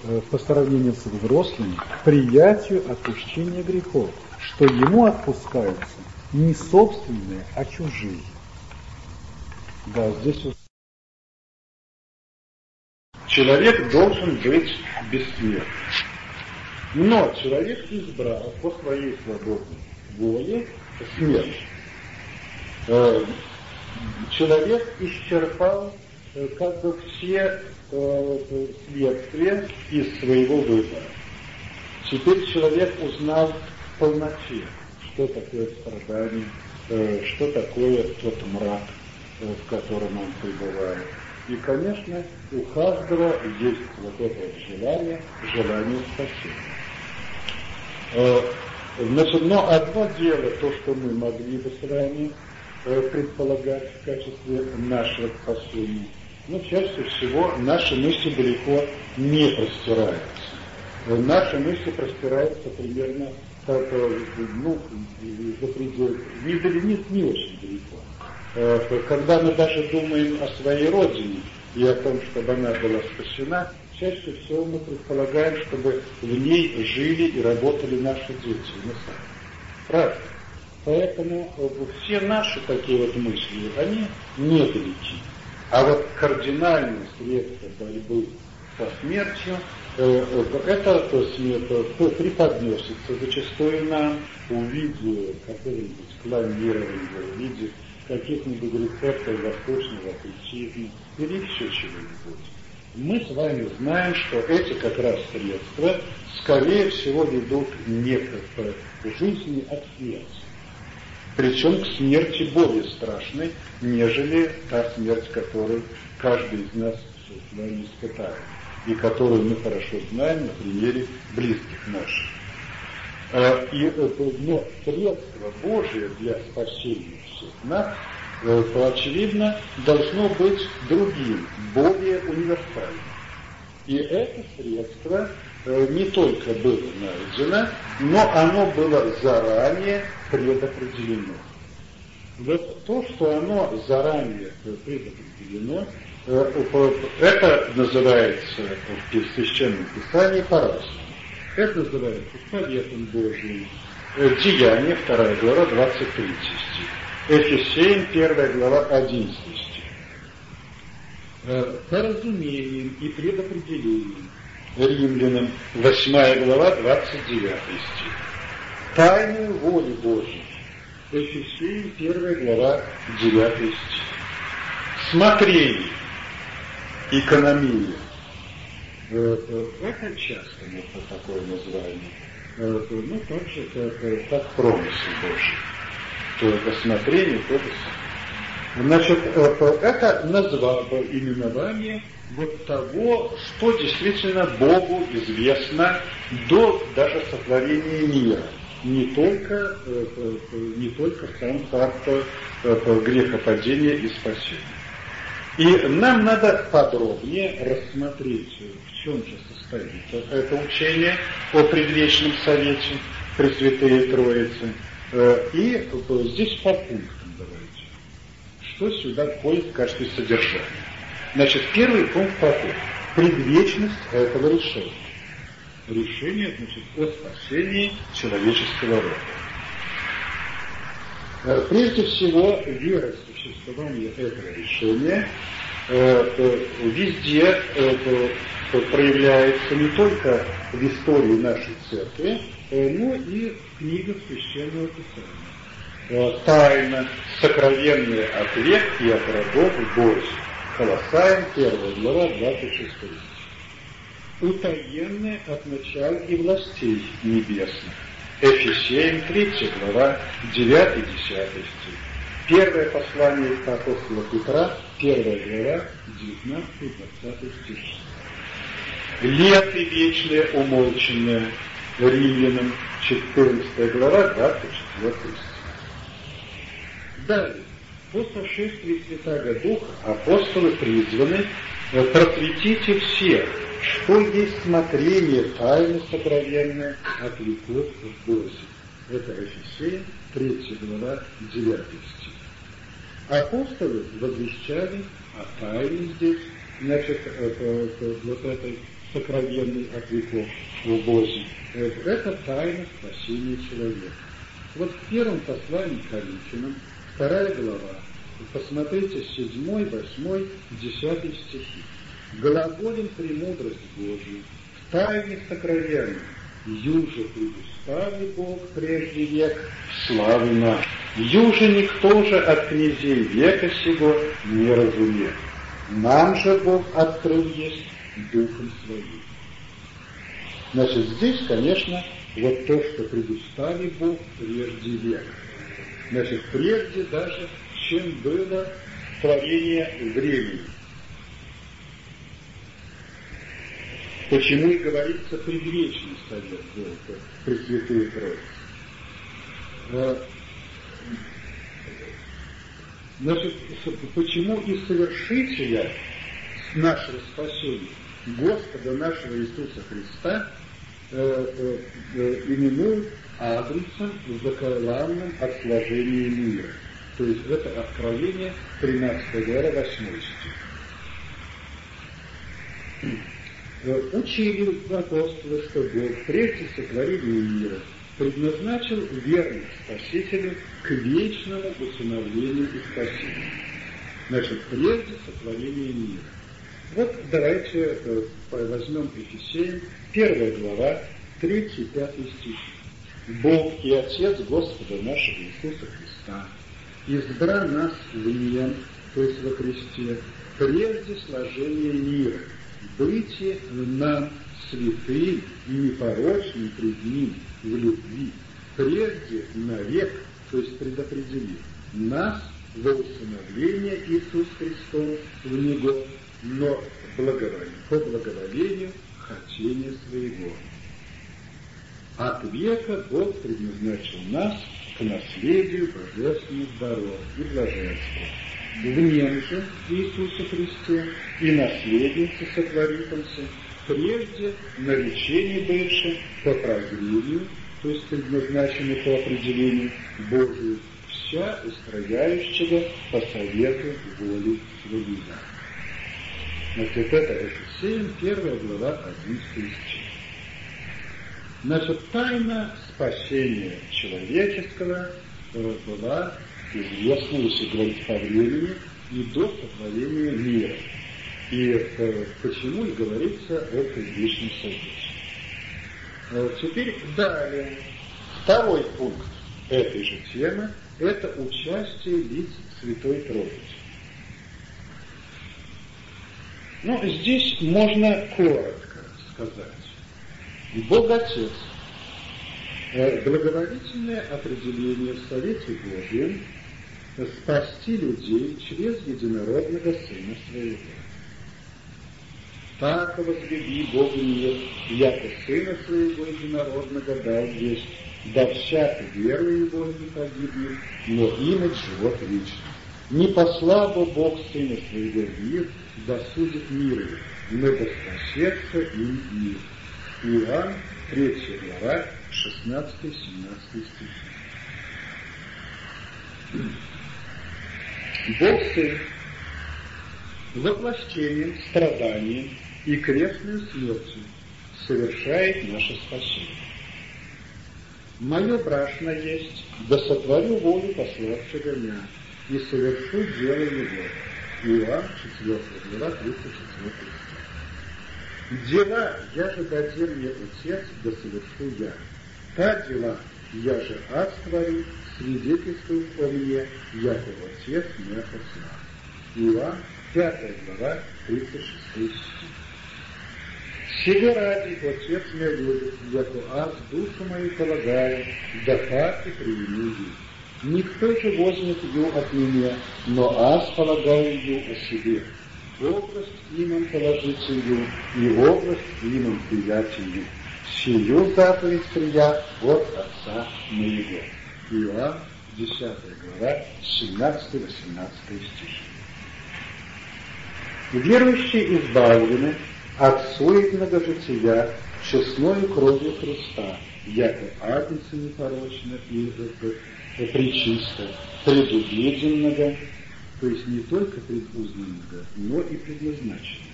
э, по сравнению с взрослыми к приятию отпущения грехов, что ему отпускаются не собственные, а чужие. Да, здесь вот человек должен быть бессмертным. Но человек избрал по своей свободной воле смерть. Э, человек исчерпал Э, как бы все э, следствия из своего выбора. Теперь человек узнал в полноте, что такое страдание, что такое тот мрак, в котором он пребывает. И, конечно, у каждого есть вот это желание, желание спасения. Э, значит, но одно дело, то, что мы могли бы с вами э, предполагать в качестве нашего спасения, но чаще всего наши мысли далеко не простираются. Наши мысли простираются примерно как, ну, за пределы, не, не, не очень далеко. Э, когда мы даже думаем о своей родине и о том, чтобы она была спасена, чаще всего мы предполагаем, чтобы в ней жили и работали наши дети. Мы. Правда? Поэтому э, все наши такие вот мысли, они невелики. А вот кардинальное средство борьбы со смертью, э, э, это то есть, преподносится зачастую нам в виде какого-нибудь клонирования, в виде каких-нибудь рецептов восточного оккультизма или еще чего-нибудь. Мы с вами знаем, что эти как раз средства, скорее всего, ведут не к жизни, а к смерти. Причем к смерти более страшной, нежели та смерть, которую каждый из нас с вами испытает, и которую мы хорошо знаем на примере близких наших. Э, и, э, но средство Божие для спасения всех нас, очевидно, должно быть другим, более универсальным. И это средство э, не только было найдено, но оно было заранее предопределено. Вот то, что оно заранее предопределено, это называется в Священном Писании по-разному. Это называется Советом Божьим. Э, Деяние, 2 глава, 23 стих. Ефесеям, 1 глава, 11 стих. Э, по разумениям и предопределениям римлянам, 8 глава, 29 стих. Тайную волю Божью. Ефесеям, 1 глава, 9 стих. Смотрение, экономия, Э, э, это часто можно такое название. Ну, также как, как промысел Божий. То рассмотрение, то же самое. Значит, это назвал именование вот того, что действительно Богу известно до даже сотворения мира. Не только, не только сам факт грехопадения и спасения. И нам надо подробнее рассмотреть чем же состоит это учение о предвечном совете Пресвятые Троицы. Э, и э, здесь по пунктам давайте. Что сюда входит в качестве содержания? Значит, первый пункт такой. Предвечность этого решения. Решение, значит, о спасении человеческого рода. Э, прежде всего, вера в существование этого решения везде проявляется не только в истории нашей церкви, э, но и в книгах Священного Писания. Э, тайна, сокровенный ответ и от врагов Божьих. Колоссаем, 1 глава, 26 стих. Утаенные от начал и властей небесных. Ефесеям, 3 глава, 9-10 стих. Первое послание апостола Петра, 1 глава, 19-20 стих леты вечные умолченные, Римлянам 14 глава, 24 стих. Далее, по сошествии Святаго Духа апостолы призваны просветите всех, что есть смотрение тайны сокровенное от веков в Бозе. Это Ефесея, 3 глава, 9 стих. Апостолы возвещали о тайне здесь, значит, вот этой сокровенный от веков в Боге. Это тайна спасения человека. Вот в первом послании Коринфянам, вторая глава, посмотрите, седьмой, восьмой, десятый стихи. Глаголем премудрость Божию, в тайне сокровенной, Юже предустави Бог прежде век, славы нам. Юже никто же от князей века сего не разумел. Нам же Бог открыл есть Духом Своим. Значит, здесь, конечно, вот то, что предуставил Бог прежде века. Значит, прежде даже, чем было творение времени. Почему и говорится предвечный совет Бога, Пресвятые Троицы. А, значит, почему и совершителя нашего спасения Господа нашего Иисуса Христа э, э, э, именуют адресом в от сложения мира. То есть это Откровение, 13 глава, 8 стих. Э, учили апостолы, что Бог прежде сотворения мира предназначил верных спасителю к вечному усыновлению и спасению. Значит, прежде сотворения мира. Вот давайте э, возьмем Ефесеем, первая глава, 3-5 стих. Бог и Отец Господа нашего Иисуса Христа избрал нас в нем, то есть во Христе, прежде сложения мира, бытие нам святым и непорочным пред Ним в любви, прежде навек, то есть предопределив нас во усыновление Иисус Христос в Него, но благоволение, по благоволению хотения своего. От века Бог предназначил нас к наследию божественных даров и блаженства. В нем же Иисусе Христе и наследнице сотворившемся, прежде наречений бывших по прозрению, то есть предназначенный по определению Божию, вся устрояющего по совету воли своей. Значит, это Ефесеям, первая глава, 11 стих. Значит, тайна спасения человеческого была известна, если говорить по времени, и до сотворения мира. И э, почему и говорится о предвечном совете. Э, теперь далее. Второй пункт этой же темы – это участие лиц Святой Троицы. Ну, здесь можно коротко сказать. Бог Отец. Э, благоволительное определение в Совете Божьем спасти людей через единородного Сына Своего. Так возлюби Бог мир, яко Сына Своего единородного дал есть, да всякий веруя Его не погибнет, но иметь живот вечный. Не посла бы Бог Сына Своего в мир, да судит мир, но да спасется им мир. Иоанн, 3 глава, 16-17 стихи. Бог Сын воплощением, страданием и крестной смертью совершает наше спасение. Мое брашно есть, да сотворю волю пославшего меня, и совершу дело его. Иоанн, 4 глава, 34 стих. Дела я же дадим мне Отец, да совершу я. Та дела я же ад творю, свидетельствует о мне, яко Отец меня послал. Иоанн, 5 глава, 36 стих. Сего ради Отец меня любит, яко аз душу мою полагаю, да пати приему Никто же возьмет ее от меня, но аз полагаю ее о себе. Область имам ее, и область имам ее. Сию заповедь прия от Отца моего. Иоанн, 10 глава, 17-18 стихи. Верующие избавлены от суетного жития честною кровью Христа, яко агнца непорочно и причисто, предуведенного, то есть не только предузнанного, но и предназначенного,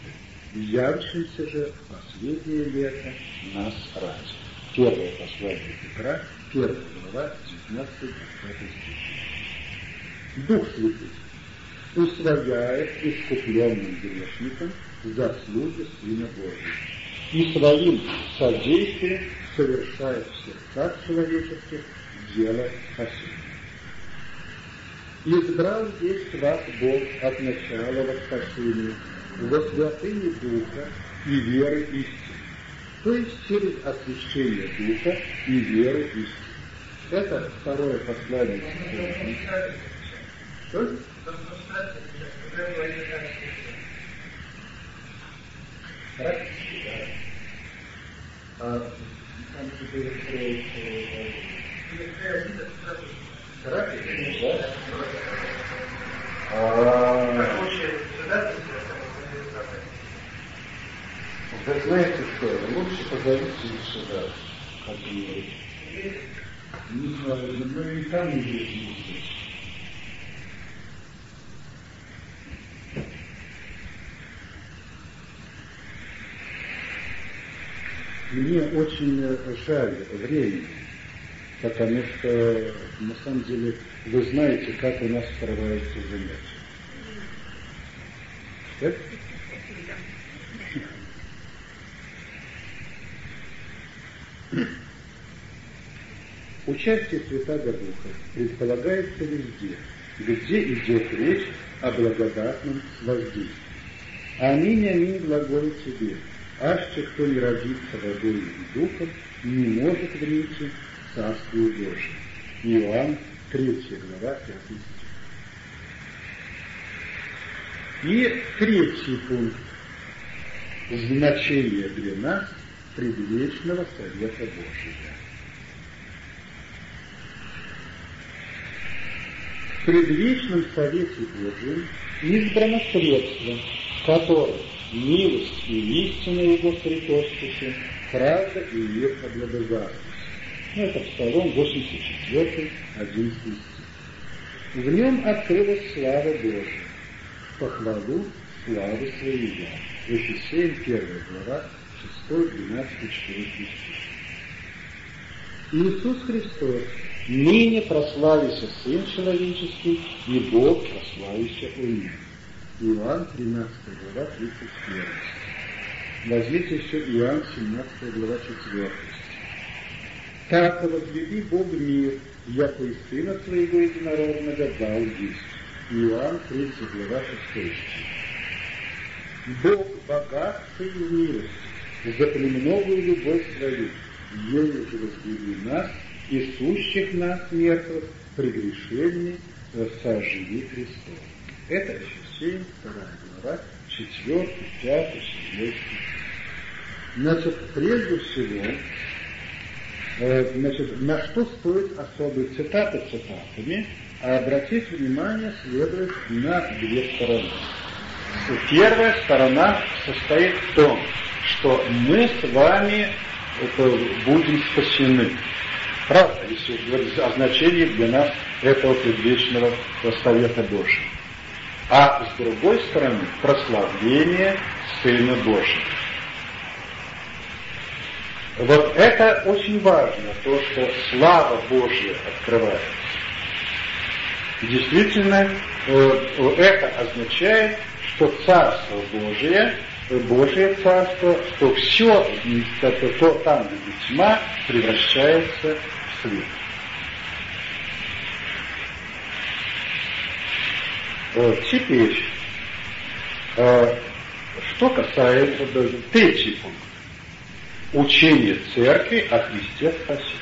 явившийся же в последнее лето нас ради. Первое послание Петра, первая глава, 19-20 стих. Дух Святый усвояет искупленным грешникам заслуги Сына Божьего и своим содействием совершает в сердцах человеческих дело спасения. Избрал здесь вас Бог от начала во спасению, во святыне Духа и веры истины, то есть через освящение Духа и веры истины. Это второе послание. Что? А там Терапия? Как лучше председательство? Вы знаете что, лучше позовите их сюда, как-нибудь. Не знаю, но и там не есть Мне очень э, жаль времени потому что на самом деле вы знаете, как у нас скрываются занятия. Так? Участие Святаго Духа предполагается везде, где идет речь о благодатном воздействии. Аминь, аминь, глаголю тебе, аще кто не родится водой и духом, не может в Царствие Божие. Иоанн, 3 глава, 5 стих. И третий пункт. Значение для нас предвечного Совета Божия. В предвечном Совете Божьем избрано средство, которое милость и истина Его притоспище, правда и мир обладозарность. Это Псалом 84, 11 стих. В нем открылась слава Божия, похвалу славы своей. Ефесеям 1 глава, 6, 12, 14 стих. Иисус Христос, ныне прославился Сын Человеческий, и Бог прославился у них. Иоанн 13 глава, 31 Возьмите еще Иоанн 17 глава, 4 Так возлюби Бог мир, яко и Сына Своего Единородного дал есть. Иоанн 3 глава, 6 стих. Бог богатствует в милости, за премновую любовь свою, ею возлюби нас, и сущих нас мертвых, прегрешениями соживи Христос. Это Ефесеям, 2 глава, 4, 5, 7 стих. Значит, прежде всего, значит, на что стоит особые цитаты цитатами, а обратить внимание следует на две стороны. Первая сторона состоит в том, что мы с вами это, будем спасены. Правда, если говорить о значении для нас этого предвечного совета Божьего а с другой стороны прославление Сына Божьего. Вот это очень важно, то, что слава Божья открывается. Действительно, э, это означает, что Царство Божие, Божье Царство, что все, то, то там, где тьма, превращается в свет. Э, теперь, э, что касается третий пункт. Учение церкви о Христе Спасителе.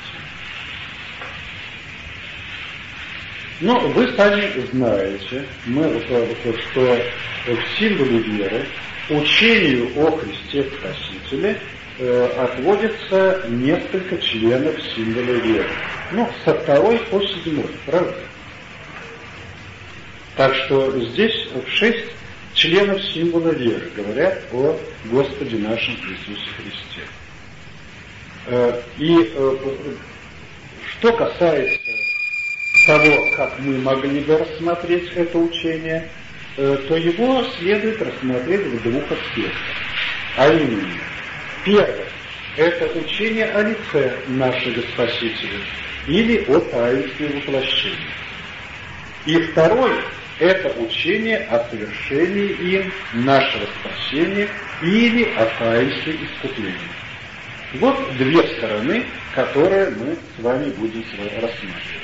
Но вы сами знаете, мы, что в символе веры учению о Христе Спасителе э, отводится несколько членов символа веры. Ну, со второй по седьмой, правда? Так что здесь шесть членов символа веры говорят о Господе нашем Иисусе Христе. Э, и э, что касается того, как мы могли бы рассмотреть это учение, э, то его следует рассмотреть в двух аспектах. А именно, первое – это учение о лице нашего Спасителя или о таинстве воплощения. И второе это учение о совершении им нашего спасения или о таинстве искупления. Вот две стороны, которые мы с вами будем рассматривать.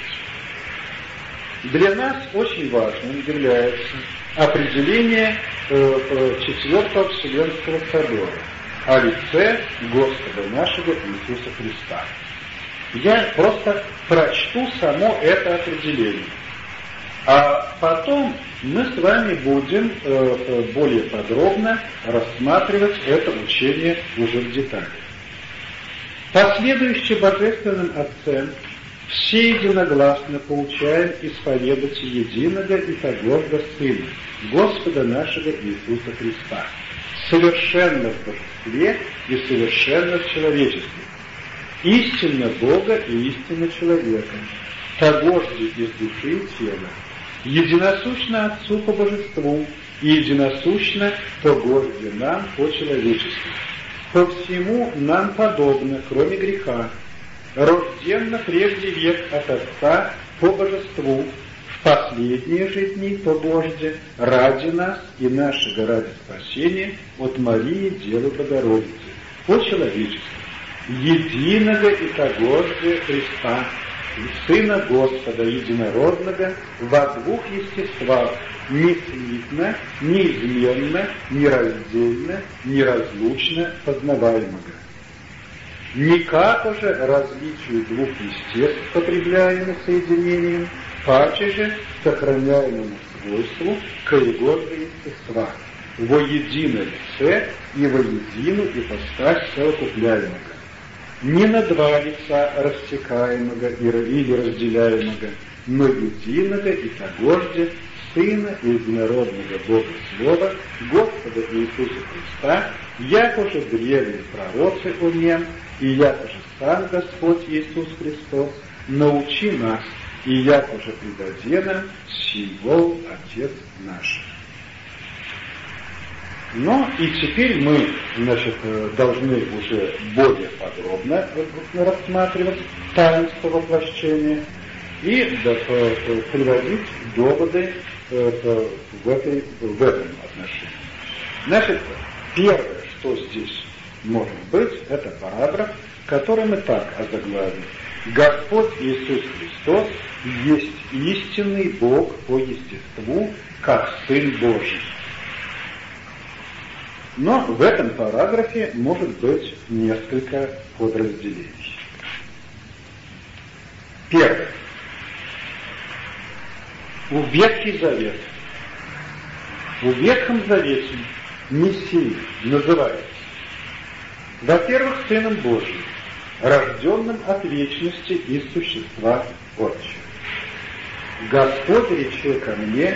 Для нас очень важным является определение э, э, Четвертого Вселенского Собора о лице Господа нашего Иисуса Христа. Я просто прочту само это определение. А потом мы с вами будем э, более подробно рассматривать это учение уже в деталях. Последующий Божественным Отцем все единогласно поучаем исповедать единого и твердого Сына, Господа нашего Иисуса Христа, совершенно в божестве и совершенно в человечестве, истинно Бога и истинно человека, того же из души и тела, единосущно Отцу по божеству и единосущно Господу нам по человечеству. По всему нам подобно, кроме греха, рожденно прежде век от Отца по божеству, в последние же дни по Божде, ради нас и нашего ради спасения от Марии Девы Богородицы, по человечеству, единого и того же Христа, Сына Господа Единородного во двух естествах, неслитно, неизменно, нераздельно, неразлучно познаваемого. Никак уже различию двух естеств, потребляемых соединением, паче же сохраняемому свойству каегорного естества, во единое лице и во единую ипостась совокупляемого не на два лица рассекаемого или разделяемого, но единого и тогожде Сына единородного Бога Слова, Господа Иисуса Христа, як уже древние пророцы о нем, и як уже сам Господь Иисус Христос, научи нас, и як уже предаде нам, сего Отец наш. Но и теперь мы значит, должны уже более подробно рассматривать таинство воплощения и да, приводить доводы э, в, этой, в этом отношении. Значит, первое, что здесь может быть, это параграф, который мы так озаглавим. Господь Иисус Христос есть истинный Бог по естеству, как Сын Божий. Но в этом параграфе может быть несколько подразделений. Первое. В Ветхий Завет. В Ветхом Завете Мессия называется, во-первых, Сыном Божьим, рожденным от вечности и существа Отчего. Господь рече ко мне,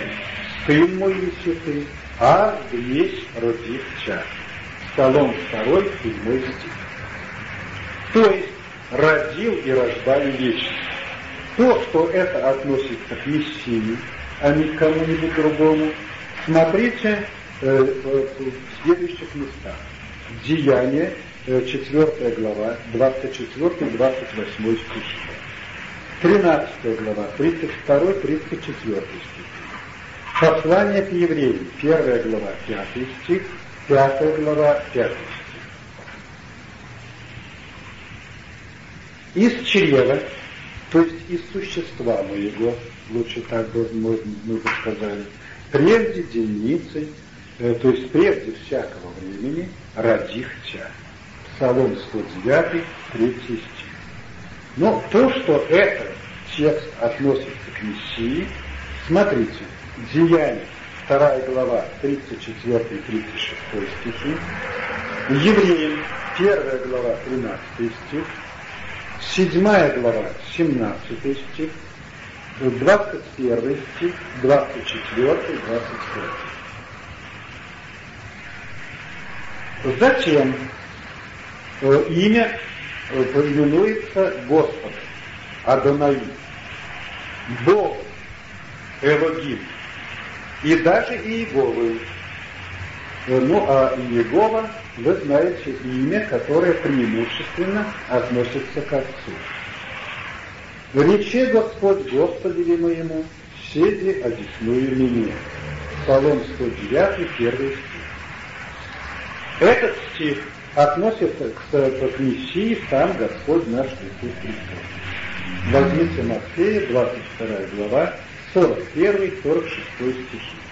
Сын мой еси ты, а весь родив час. Псалом 2, 7 стих. То есть родил и рождали вечно. То, что это относится к Мессии, а не к кому-нибудь другому, смотрите э, в следующих местах. Деяние, э, 4 глава, 24-28 стихи. 13 глава, 32-34 стих. Послание к евреям, 1 глава, 5 стих, 5 глава, 5 стих. Из чрева, то есть из существа моего, лучше так бы мы, мы бы сказали, прежде деницы, э, то есть прежде всякого времени, родих тя. Псалом 109, 3 стих. Но то, что этот текст относится к Мессии, смотрите, Деяния, 2 глава, 34 и 36 стихи, Евреям, 1 глава, 13 стих, 7 глава, 17 стих, 21 стих, 24, 25. Затем имя э, поименуется Господом, Адонаи, Бог, Элогим, и даже Иеговы. Э, ну, а Иегова, вы знаете, имя, которое преимущественно относится к Отцу. «Рече Господь Господи моему, седи одесную меня». Псалом 109, первый стих. Этот стих относится к, к Мессии сам Господь наш Иисус Христос. Возьмите Матфея, 22 глава, 41-46 стихи.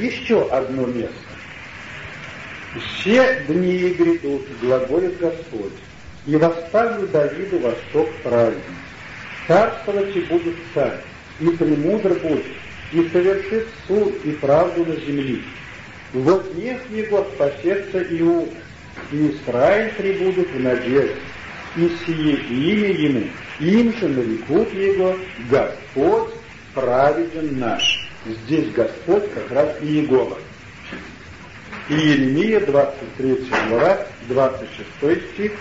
Еще одно место. «Все дни грядут, глаголит Господь, и восставлю Давиду восток праведный. Царствовать и будет царь, и премудр будет, и совершит суд и правду на земле. Вот гнев его спасется Иуда, и Израиль прибудет в надежде, и сие имя ему им же нарекут его Господь праведен наш. Здесь Господь как раз и Иегова. И Еремия, 23 глава, 26 стих,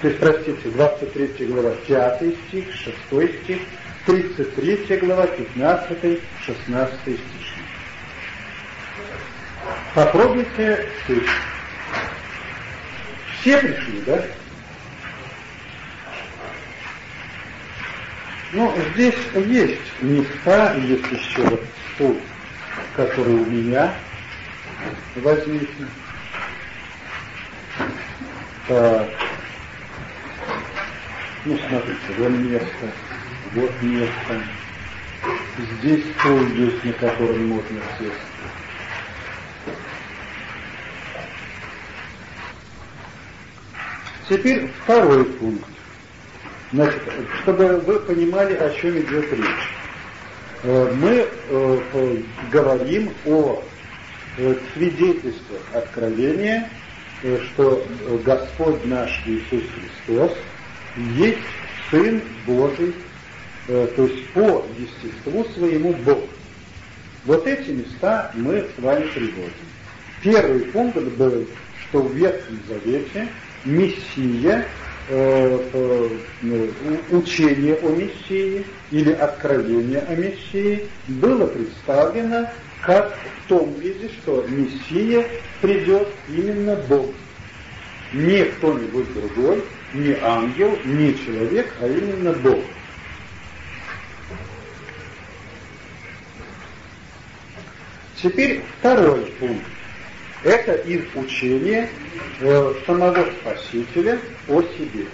то есть, простите, 23 глава, 5 стих, 6 стих, 33 глава, 15, 16 стих. Попробуйте слышать. Все пришли, да? Ну, здесь есть места, есть еще вот стул, который у меня возникнет. Так. Ну, смотрите, вот место, вот место. Здесь стул есть, на котором можно сесть. Теперь второй пункт. Значит, чтобы вы понимали, о чем идет речь. Э, мы э, говорим о э, свидетельствах откровения, что Господь наш Иисус Христос есть Сын Божий, то есть по естеству своему Бог. Вот эти места мы с вами приводим. Первый пункт был, что в Ветхом Завете Мессия, э, э, учение о Мессии или откровение о Мессии было представлено как в том виде, что Мессия придет именно Бог. Не кто-нибудь другой, не ангел, не человек, а именно Бог. Теперь второй пункт. Это их учение э, самого Спасителя о себе.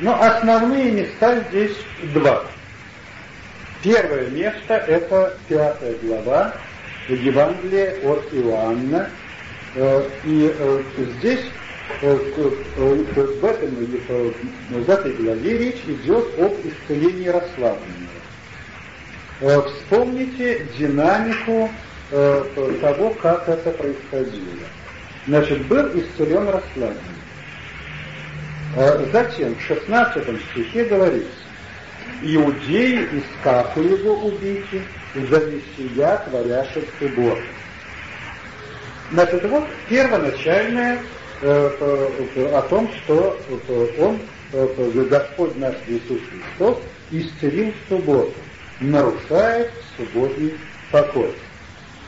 Но основные места здесь два. Первое место – это пятая глава Евангелия от Иоанна. Э, и э, здесь в, этом, в этой главе речь идет об исцелении расслабленного. Э, вспомните динамику э, того, как это происходило. Значит, был исцелен расслабленный. Э, затем в 16 стихе говорится, «Иудеи, искаху его убийте, за мессия творяшек субботу». Значит, вот первоначальное о том, что он, Господь наш Иисус Христос, исцелил субботу нарушает субботний покой.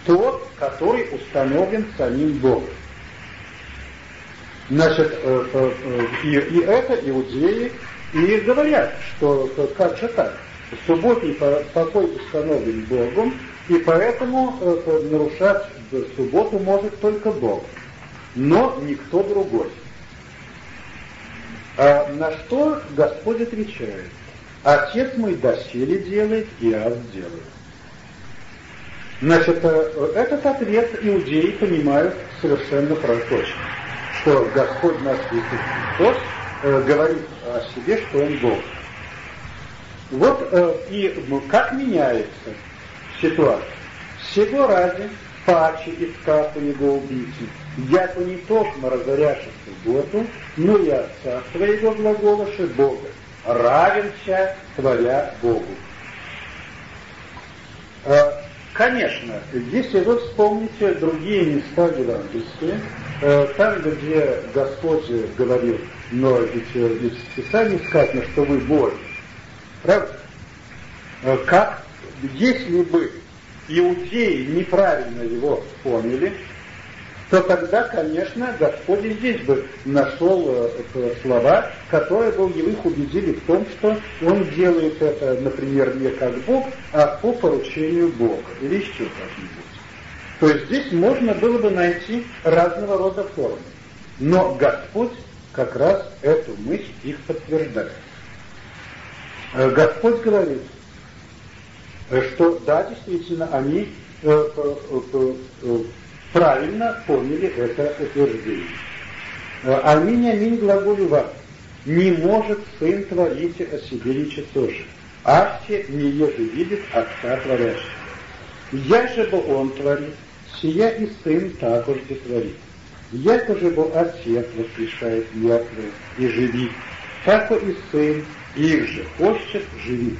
Тот, который установлен самим Богом. Значит, э, э, э, и, и это иудеи и говорят, что как же так? Субботний покой установлен Богом, и поэтому нарушать субботу может только Бог, но никто другой. А на что Господь отвечает? Отец мой доселе делает, и я сделаю. Значит, э, этот ответ иудеи понимают совершенно точно, что Господь наш Иисус Христос э, говорит о себе, что Он Бог. Вот э, и как меняется ситуация. Всего ради паче искав у него убийцы, яко не токмо разоряша субботу, но и отца своего глаголоша Бога равенся творя Богу. Э, конечно, если вы вспомните другие места евангельские, э, там, где Господь говорил, но ведь, э, в Писании сказано, что вы боги. Правда? Как, если бы иудеи неправильно его поняли, то тогда, конечно, Господь здесь бы нашел э, слова, которые бы их убедили в том, что Он делает это, например, не как Бог, а по поручению Бога или еще как-нибудь. То есть здесь можно было бы найти разного рода формы. Но Господь как раз эту мысль их подтверждает. Э, Господь говорит, что да, действительно, они э, правильно поняли это утверждение. Э, аминь, аминь, глаголю вам. Не может сын творить о себе ничтоже, аще не еже видит отца творящего. Я же бы он творит, сия и сын також же творит. Яко же бы отец воскрешает мертвые и живит, так и сын их же хочет живит.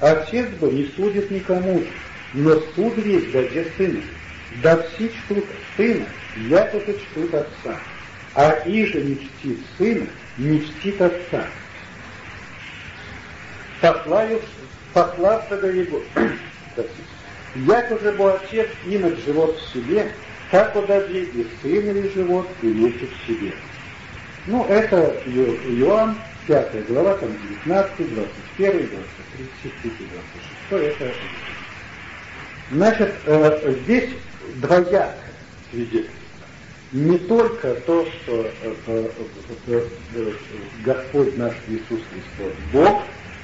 Отец бы не судит никому но суд весь даде сына да все чтут сына, я только чтут отца. А иже не чтит сына, не чтит отца. пославив, пославшего его. Як уже был отец инок живот в себе, так удобнее и сын или живот имеет в себе. Ну, это Иоанн, 5 глава, там 19, 21, 23, 26, 26. Это Значит, э, здесь двояк свидетельство. Не только то, что э, э, Господь наш Иисус Христос Бог,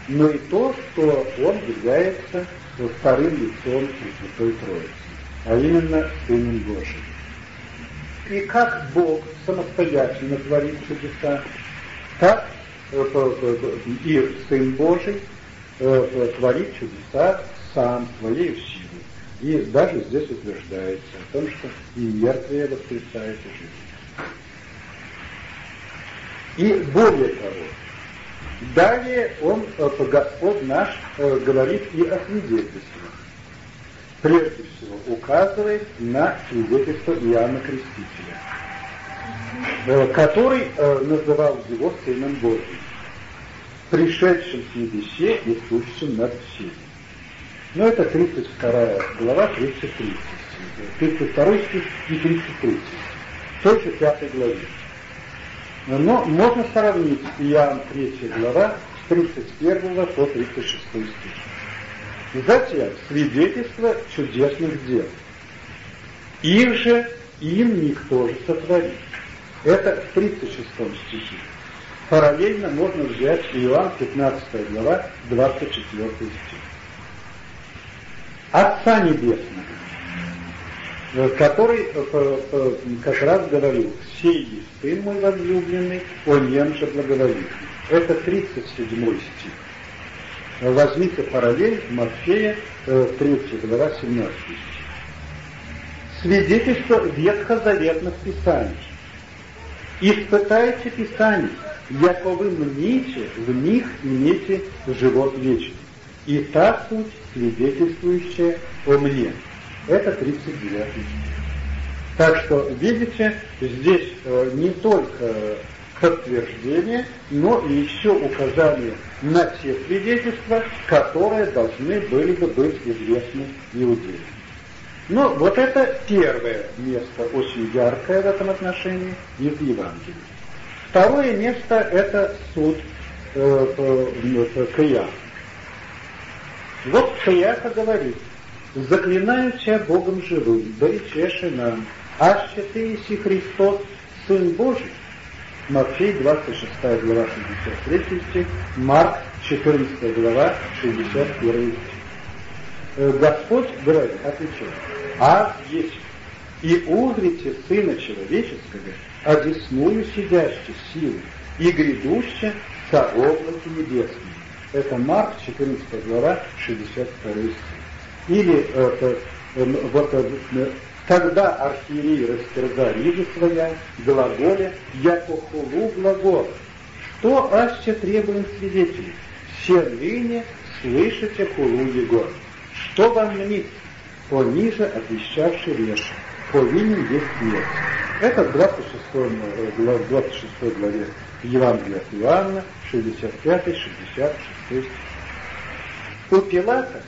но и то, что Он является вторым лицом Пресвятой Троицы, а именно Сыном Божиим. И как Бог самостоятельно творит чудеса, так и Сын Божий творит чудеса сам своей. И даже здесь утверждается о том, что и мертвые воскресают и живут. И более того, далее он, э, Господь наш, э, говорит и о свидетельствах. Прежде всего указывает на свидетельство Иоанна Крестителя, э, который называл его Сыном Божьим, пришедшим с небесе и сущим над всеми. Но это 32 глава, 33 32 стих и 33 в той же 5 главе. Но можно сравнить Иоанн 3 глава с 31 по 36 стих. Затем свидетельство чудесных дел. Их же им никто же сотворит. Это в 36 стихе. Параллельно можно взять Иоанн 15 глава, 24 стих. Отца Небесного, э, который э, э, как раз говорил, «Сей есть Сын мой возлюбленный, о нем же благоволит». Это 37 стих. Возьмите параллель Матфея, 3 глава, 17 стих. Свидетельство ветхозаветных писаний. Испытайте Писание, яко вы мните, в них имеете живот вечный. И та суть, свидетельствующая о мне. Это 39 стих. Так что, видите, здесь э, не только подтверждение, но и еще указание на те свидетельства, которые должны были бы быть известны иудеям. Но вот это первое место, очень яркое в этом отношении из Евангелия. Второе место – это суд э, э, э, Каян. Вот Шаяха говорит, заклинаю тебя Богом живым, да речеши нам, аще ты иси Христос, Сын Божий. Матфей, 26 глава, 63 стих, Марк, 14 глава, 61 стих. Э, Господь говорит, отвечает, а есть и узрите Сына Человеческого, одесную сидящий силы, и грядуще со облаки небесными. Это Марк, 14 глава, 62 стих. Или это, вот, когда архиерей растерзали риже своя, глаголе, яко хулу глагол. Что аще требуем свидетелей? Все ныне слышите хулу его. Что вам мнит? Пониже отвещавший леший. Повинен есть смерть. Это в 26, 26 главе Евангелия от Иоанна, 65-66 У Пилата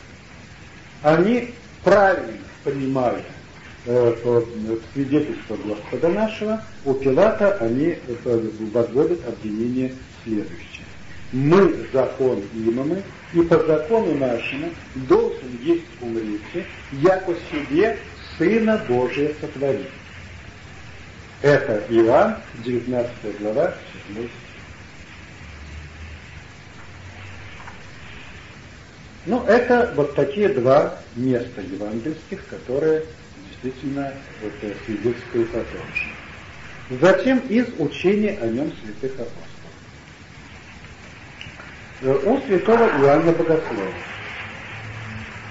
они правильно понимали э, э, свидетельство Господа нашего, у Пилата они возводят обвинение следующее. Мы закон имамы, и по закону нашему должен есть умрите, яко себе Сына Божия сотворить. Это Иоанн, 19 глава, 7 стих. Ну, это вот такие два места евангельских, которые действительно вот, свидетельствуют о том же. Затем из учения о нем святых апостолов. Э, у святого Иоанна Богослова.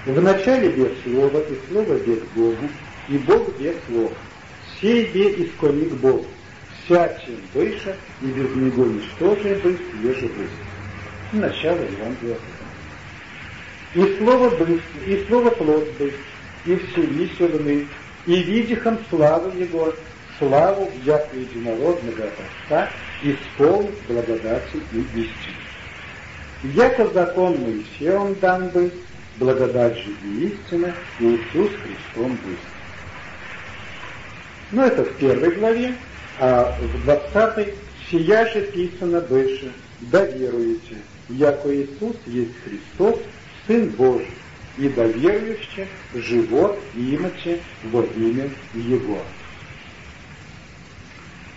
В начале без слова, и слово без Богу, и Бог без слова сей бе исконник Бог, вся чем выше, и без него ничтожие быть, еже быть. Начало Евангелия И слово быть, и слово плод быть, и всеми силны, и видихом славу Его, славу яко единородного Отца, исполнит благодати и истины. Яко закон Моисеем дан был, благодать же и истина, и Иисус Христом был. Но ну, это в первой главе, а в двадцатой «Сия же писано больше, да яко Иисус есть Христос, Сын Божий, и да живот имаче во имя Его».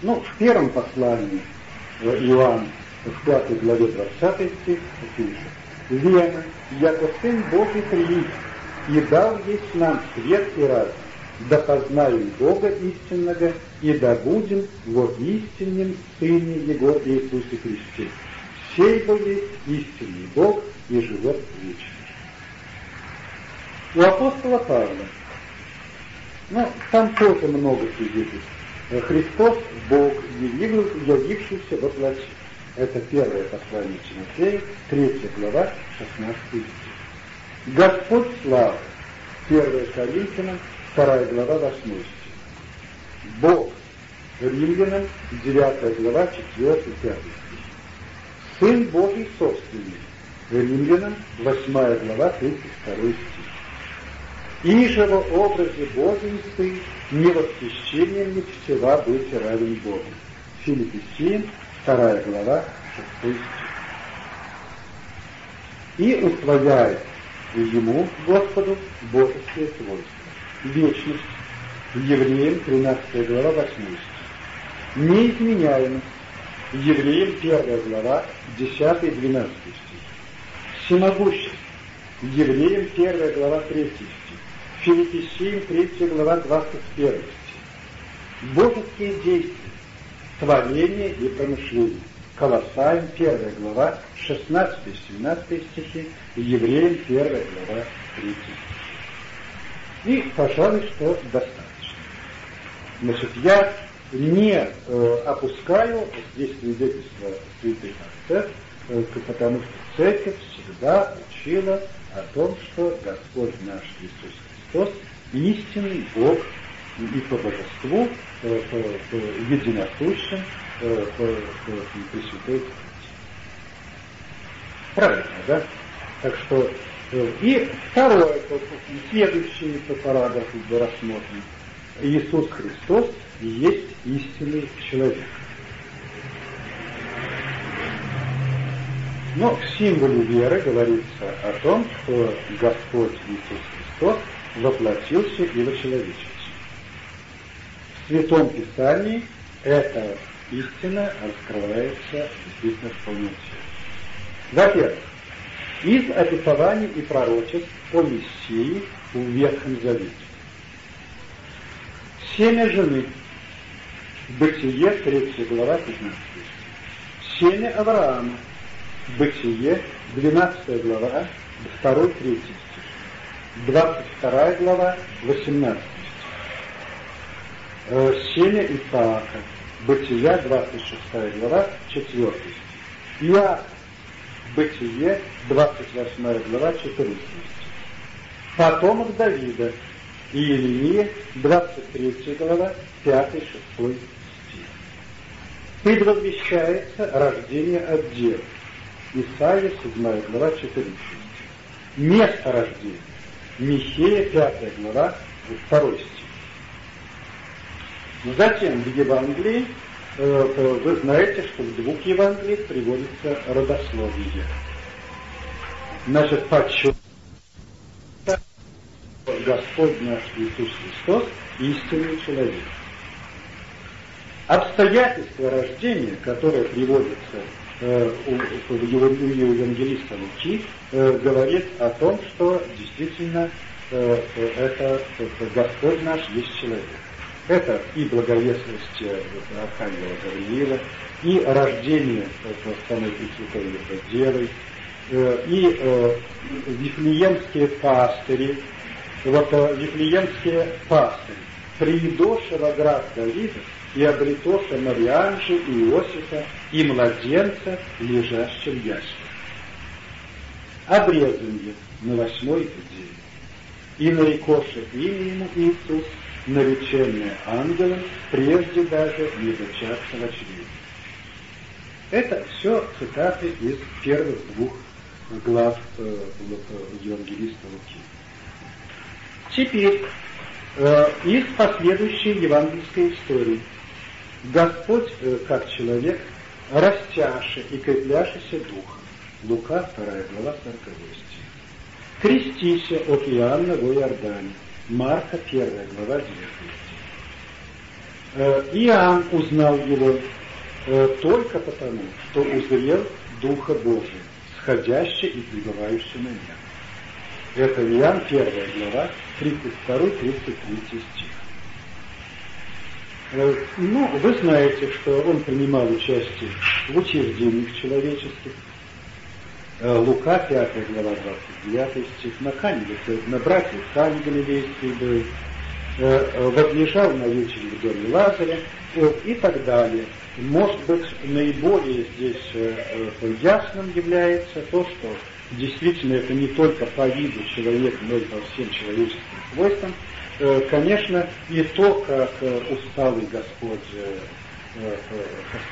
Ну, в первом послании Иоанн в пятой главе 20 стих пишет «Вена, яко Сын Божий приит, и дал есть нам свет и разум, да познаем Бога истинного, и да будем во истинном Сыне Его Иисусе Христе. Сей был есть истинный Бог и живет вечно. У апостола Павла, ну, там тоже много свидетельств. Христос – Бог, явившийся во плоти. Это первое послание Тимофея, третья глава, 16 стих. Господь слава, 1 Коринфянам, вторая глава, 8 стих. Бог Римлянам, 9 глава, 4 5 стих. Сын Божий собственный, Римлянам, 8 глава, 32 стих. И образе Божьем Сын, не восхищением ни всего быть равен Богу. Филиппесиям, 2 глава, 6 стих. И усвояет ему, Господу, божеские свойства вечность. Евреям 13 глава 8 стих. Неизменяемость. Евреям 1 глава 10-12 стих. Всемогущество. Евреям 1 глава 3 стих. Филиппесиям 3 глава 21 стих. Божеские действия. Творение и промышление. Колоссаем 1 глава 16-17 стихи. Евреям 1 глава 3 стих. И, пожалуй, что достаточно. Значит, я не э, опускаю здесь свидетельство святых отцов, э, потому что церковь всегда учила о том, что Господь наш Иисус Христос истинный Бог и по божеству, э, по, единосущим, э, по, по, по Святой Правильно, да? Так что и второе, следующий параграф рассмотрим. Иисус Христос есть истинный человек. Но в символе веры говорится о том, что Господь Иисус Христос воплотился и вочеловечился. В Святом Писании эта истина раскрывается действительно в полноте. Во-первых, из обетований и пророчеств о Мессии в Ветхом Завете. Семя жены. Бытие, 3 глава, 15 Семя Авраама. Бытие, 12 глава, 2 3 стих. 22 глава, 18 стих. Э, семя Исаака. Бытия, 26 глава, 4 стих. Иак Бытие, 28 глава, 14 Потомок Давида, Иеремия, 23 глава, 5-6 стих. Предвозвещается рождение от дев. Исаия, 7 глава, 14 Место рождения. Михея, 5 глава, 2 стих. Затем в Евангелии Э, вы знаете, что в двух Евангелиях приводится родословие. Значит, подсчет Господь наш Иисус Христос истинный человек. Обстоятельства рождения, которые приводятся э, у, у, евангелиста Луки, э, говорит о том, что действительно э, это, Господь наш есть человек. Это и благовестность э, Архангела Гавриила, и рождение самой Пресвятой Девы, э, и э, вифлеемские пастыри, вот вифлеемские пастыри, приидоша град Давида и обретоша Марианжи и Иосифа и младенца, лежащим ясно. Обрезанье на восьмой день. И нарекоша имя ему Иисус, нареченное ангелом, прежде даже не зачавшего чрева. Это все цитаты из первых двух глав э, Евангелиста Луки. Теперь э, из последующей евангельской истории. Господь, э, как человек, растяши и крепляшися духом. Лука, 2 глава, 40 стих. Крестися от Иоанна во Иордане. Марка, 1 глава, 9 стих. Э, Иоанн узнал его э, только потому, что узрел Духа Божия, сходящий и пребывающий на нем. Это Иоанн, 1 глава, 32-33 стих. Э, ну, вы знаете, что он принимал участие в учреждениях человеческих. Э, Лука, 5 глава, 29 стих, на Кане, на братьях Кане Галилейский был, э, возлежал на вечере в доме Лазаря и так далее. Может быть, наиболее здесь ясным является то, что действительно это не только по виду человека, но и по всем человеческим свойствам, конечно, и то, как э, усталый Господь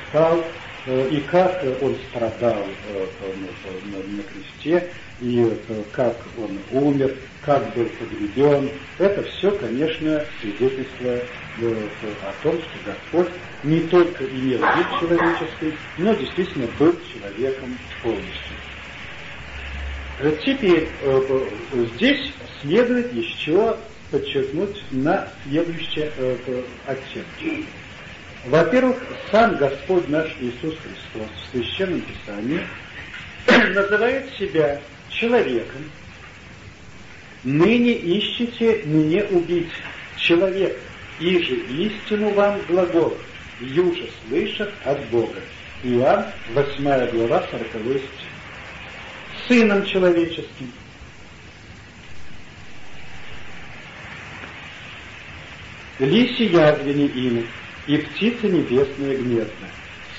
встал, э, и как он страдал на кресте, и как он умер, как был погребен, это все, конечно, свидетельство о том, что Господь не только имел вид человеческий, но действительно был человеком полностью. Теперь здесь следует еще подчеркнуть на следующие э, оттенки. Во-первых, сам Господь наш Иисус Христос в Священном Писании называет себя человеком. Ныне ищете мне убить человека, и же истину вам глагол, юже слышат от Бога. Иоанн, 8 глава, 40 стих. Сыном человеческим – Лиси язвени имя, и птица небесная гнезда.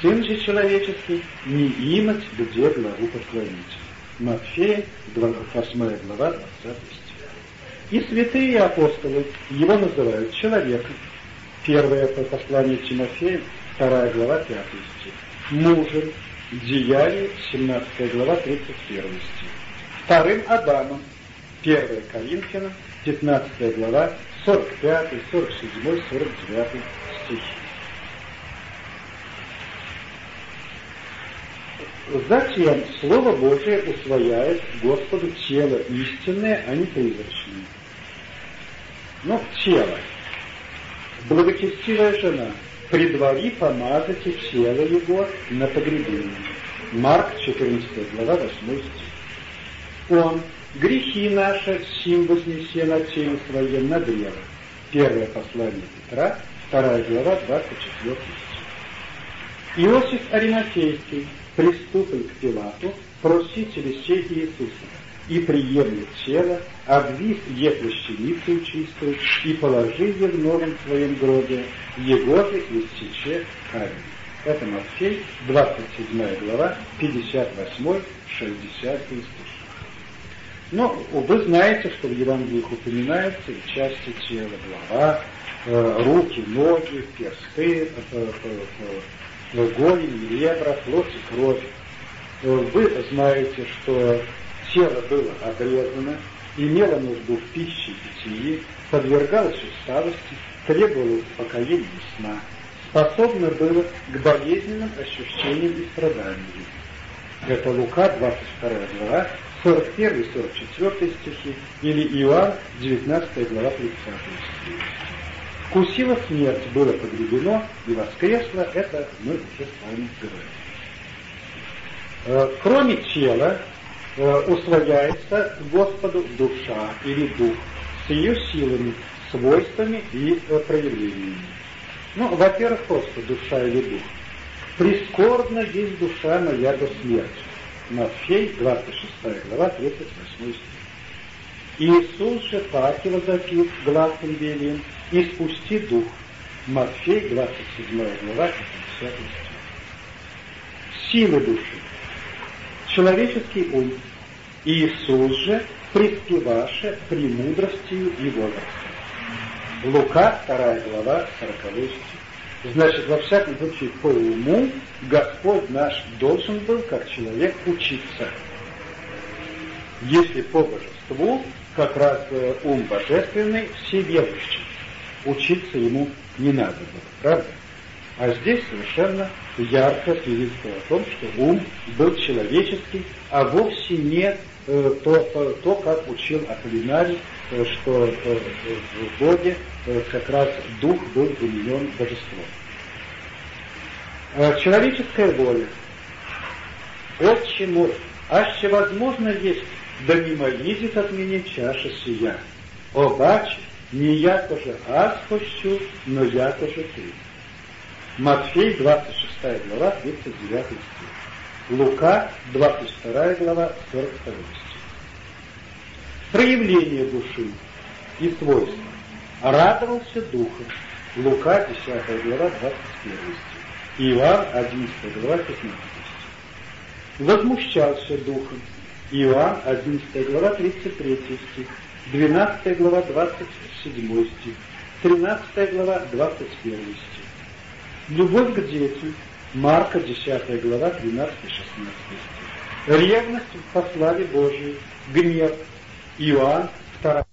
Сын же человеческий не имать, где главу поклонить. Матфея, 8 глава, 20 стих. И святые апостолы его называют человеком. Первое послание Тимофея, 2 глава, 5 стих. Мужем, Деяние, 17 глава, 31 стих. Вторым Адамом, 1 Коринфянам, 15 глава, 45, 47, 49 стихи. Затем Слово Божие усвояет Господу тело истинное, а не призрачное. Но тело. Благочестивая жена, предвари помазать и тело его на погребение. Марк 14 глава 8 стих. Он Грехи наши сим вознесе на теле своем на древо. Первое послание Петра, вторая глава, 24 стих. Иосиф Аримафейский, приступил к Пилату, проситель сей Иисуса, и приемлет тело, обвив е плащаницу чистую, и положи е в новом своем гробе, его же истече камень. Это Матфей, 27 глава, 58-60 стих. Но вы знаете, что в Евангелиях упоминаются и части тела, голова, э, руки, ноги, персты, э, э, голень, ребра, плоть и кровь. Вы знаете, что тело было обрезано, имело нужду в пище и питье, подвергалось усталости, требовало успокоения сна, способно было к болезненным ощущениям и страданиям. Это Лука, 22 глава, 41-44 стихи, или Иоанн, 19 глава, 30 стих. Вкусила смерть, было погребено и воскресло, это мы уже с вами говорим. Э, кроме тела, э, усвояется Господу душа или дух с ее силами, свойствами и э, проявлениями. Ну, во-первых, просто душа или дух. Прискорбно есть душа моя до смерти. Матфей, 26 глава, 38 стих. Иисус же факела запил гласным велием, и спусти дух. Матфей, 27 глава, 50 стих. Силы души. Человеческий ум. Иисус же преспеваше премудростью и возрастом. Лука, 2 глава, 40 стих. Значит, во всяком случае, по уму Господь наш должен был, как человек, учиться. Если по божеству, как раз э, ум божественный всеведущий. Учиться ему не надо было, правда? А здесь совершенно ярко свидетельство о том, что ум был человеческий, а вовсе не э, то, то, то, как учил Аполлинарий, э, что э, в Боге э, как раз дух был заменен божеством. Э, человеческая воля. Отче мой, аще возможно есть, да мимо видит от меня чаша сия. О, баче, не я тоже аз хочу, но я тоже ты. Матфей, 26 глава, 39 стих. Лука, 22 глава, 42 стих. Проявление души и свойства. Радовался духом. Лука, 10 глава, 21 стих. Иоанн, 11 глава, 15 стих. Возмущался духом. Иоанн, 11 глава, 33 стих. 12 глава, 27 стих. 13 глава, 21 стих. Любовь к детям. Марка, 10 глава, 12-16 стих. Ревность по славе Божией. Гнев. Иоанн, 2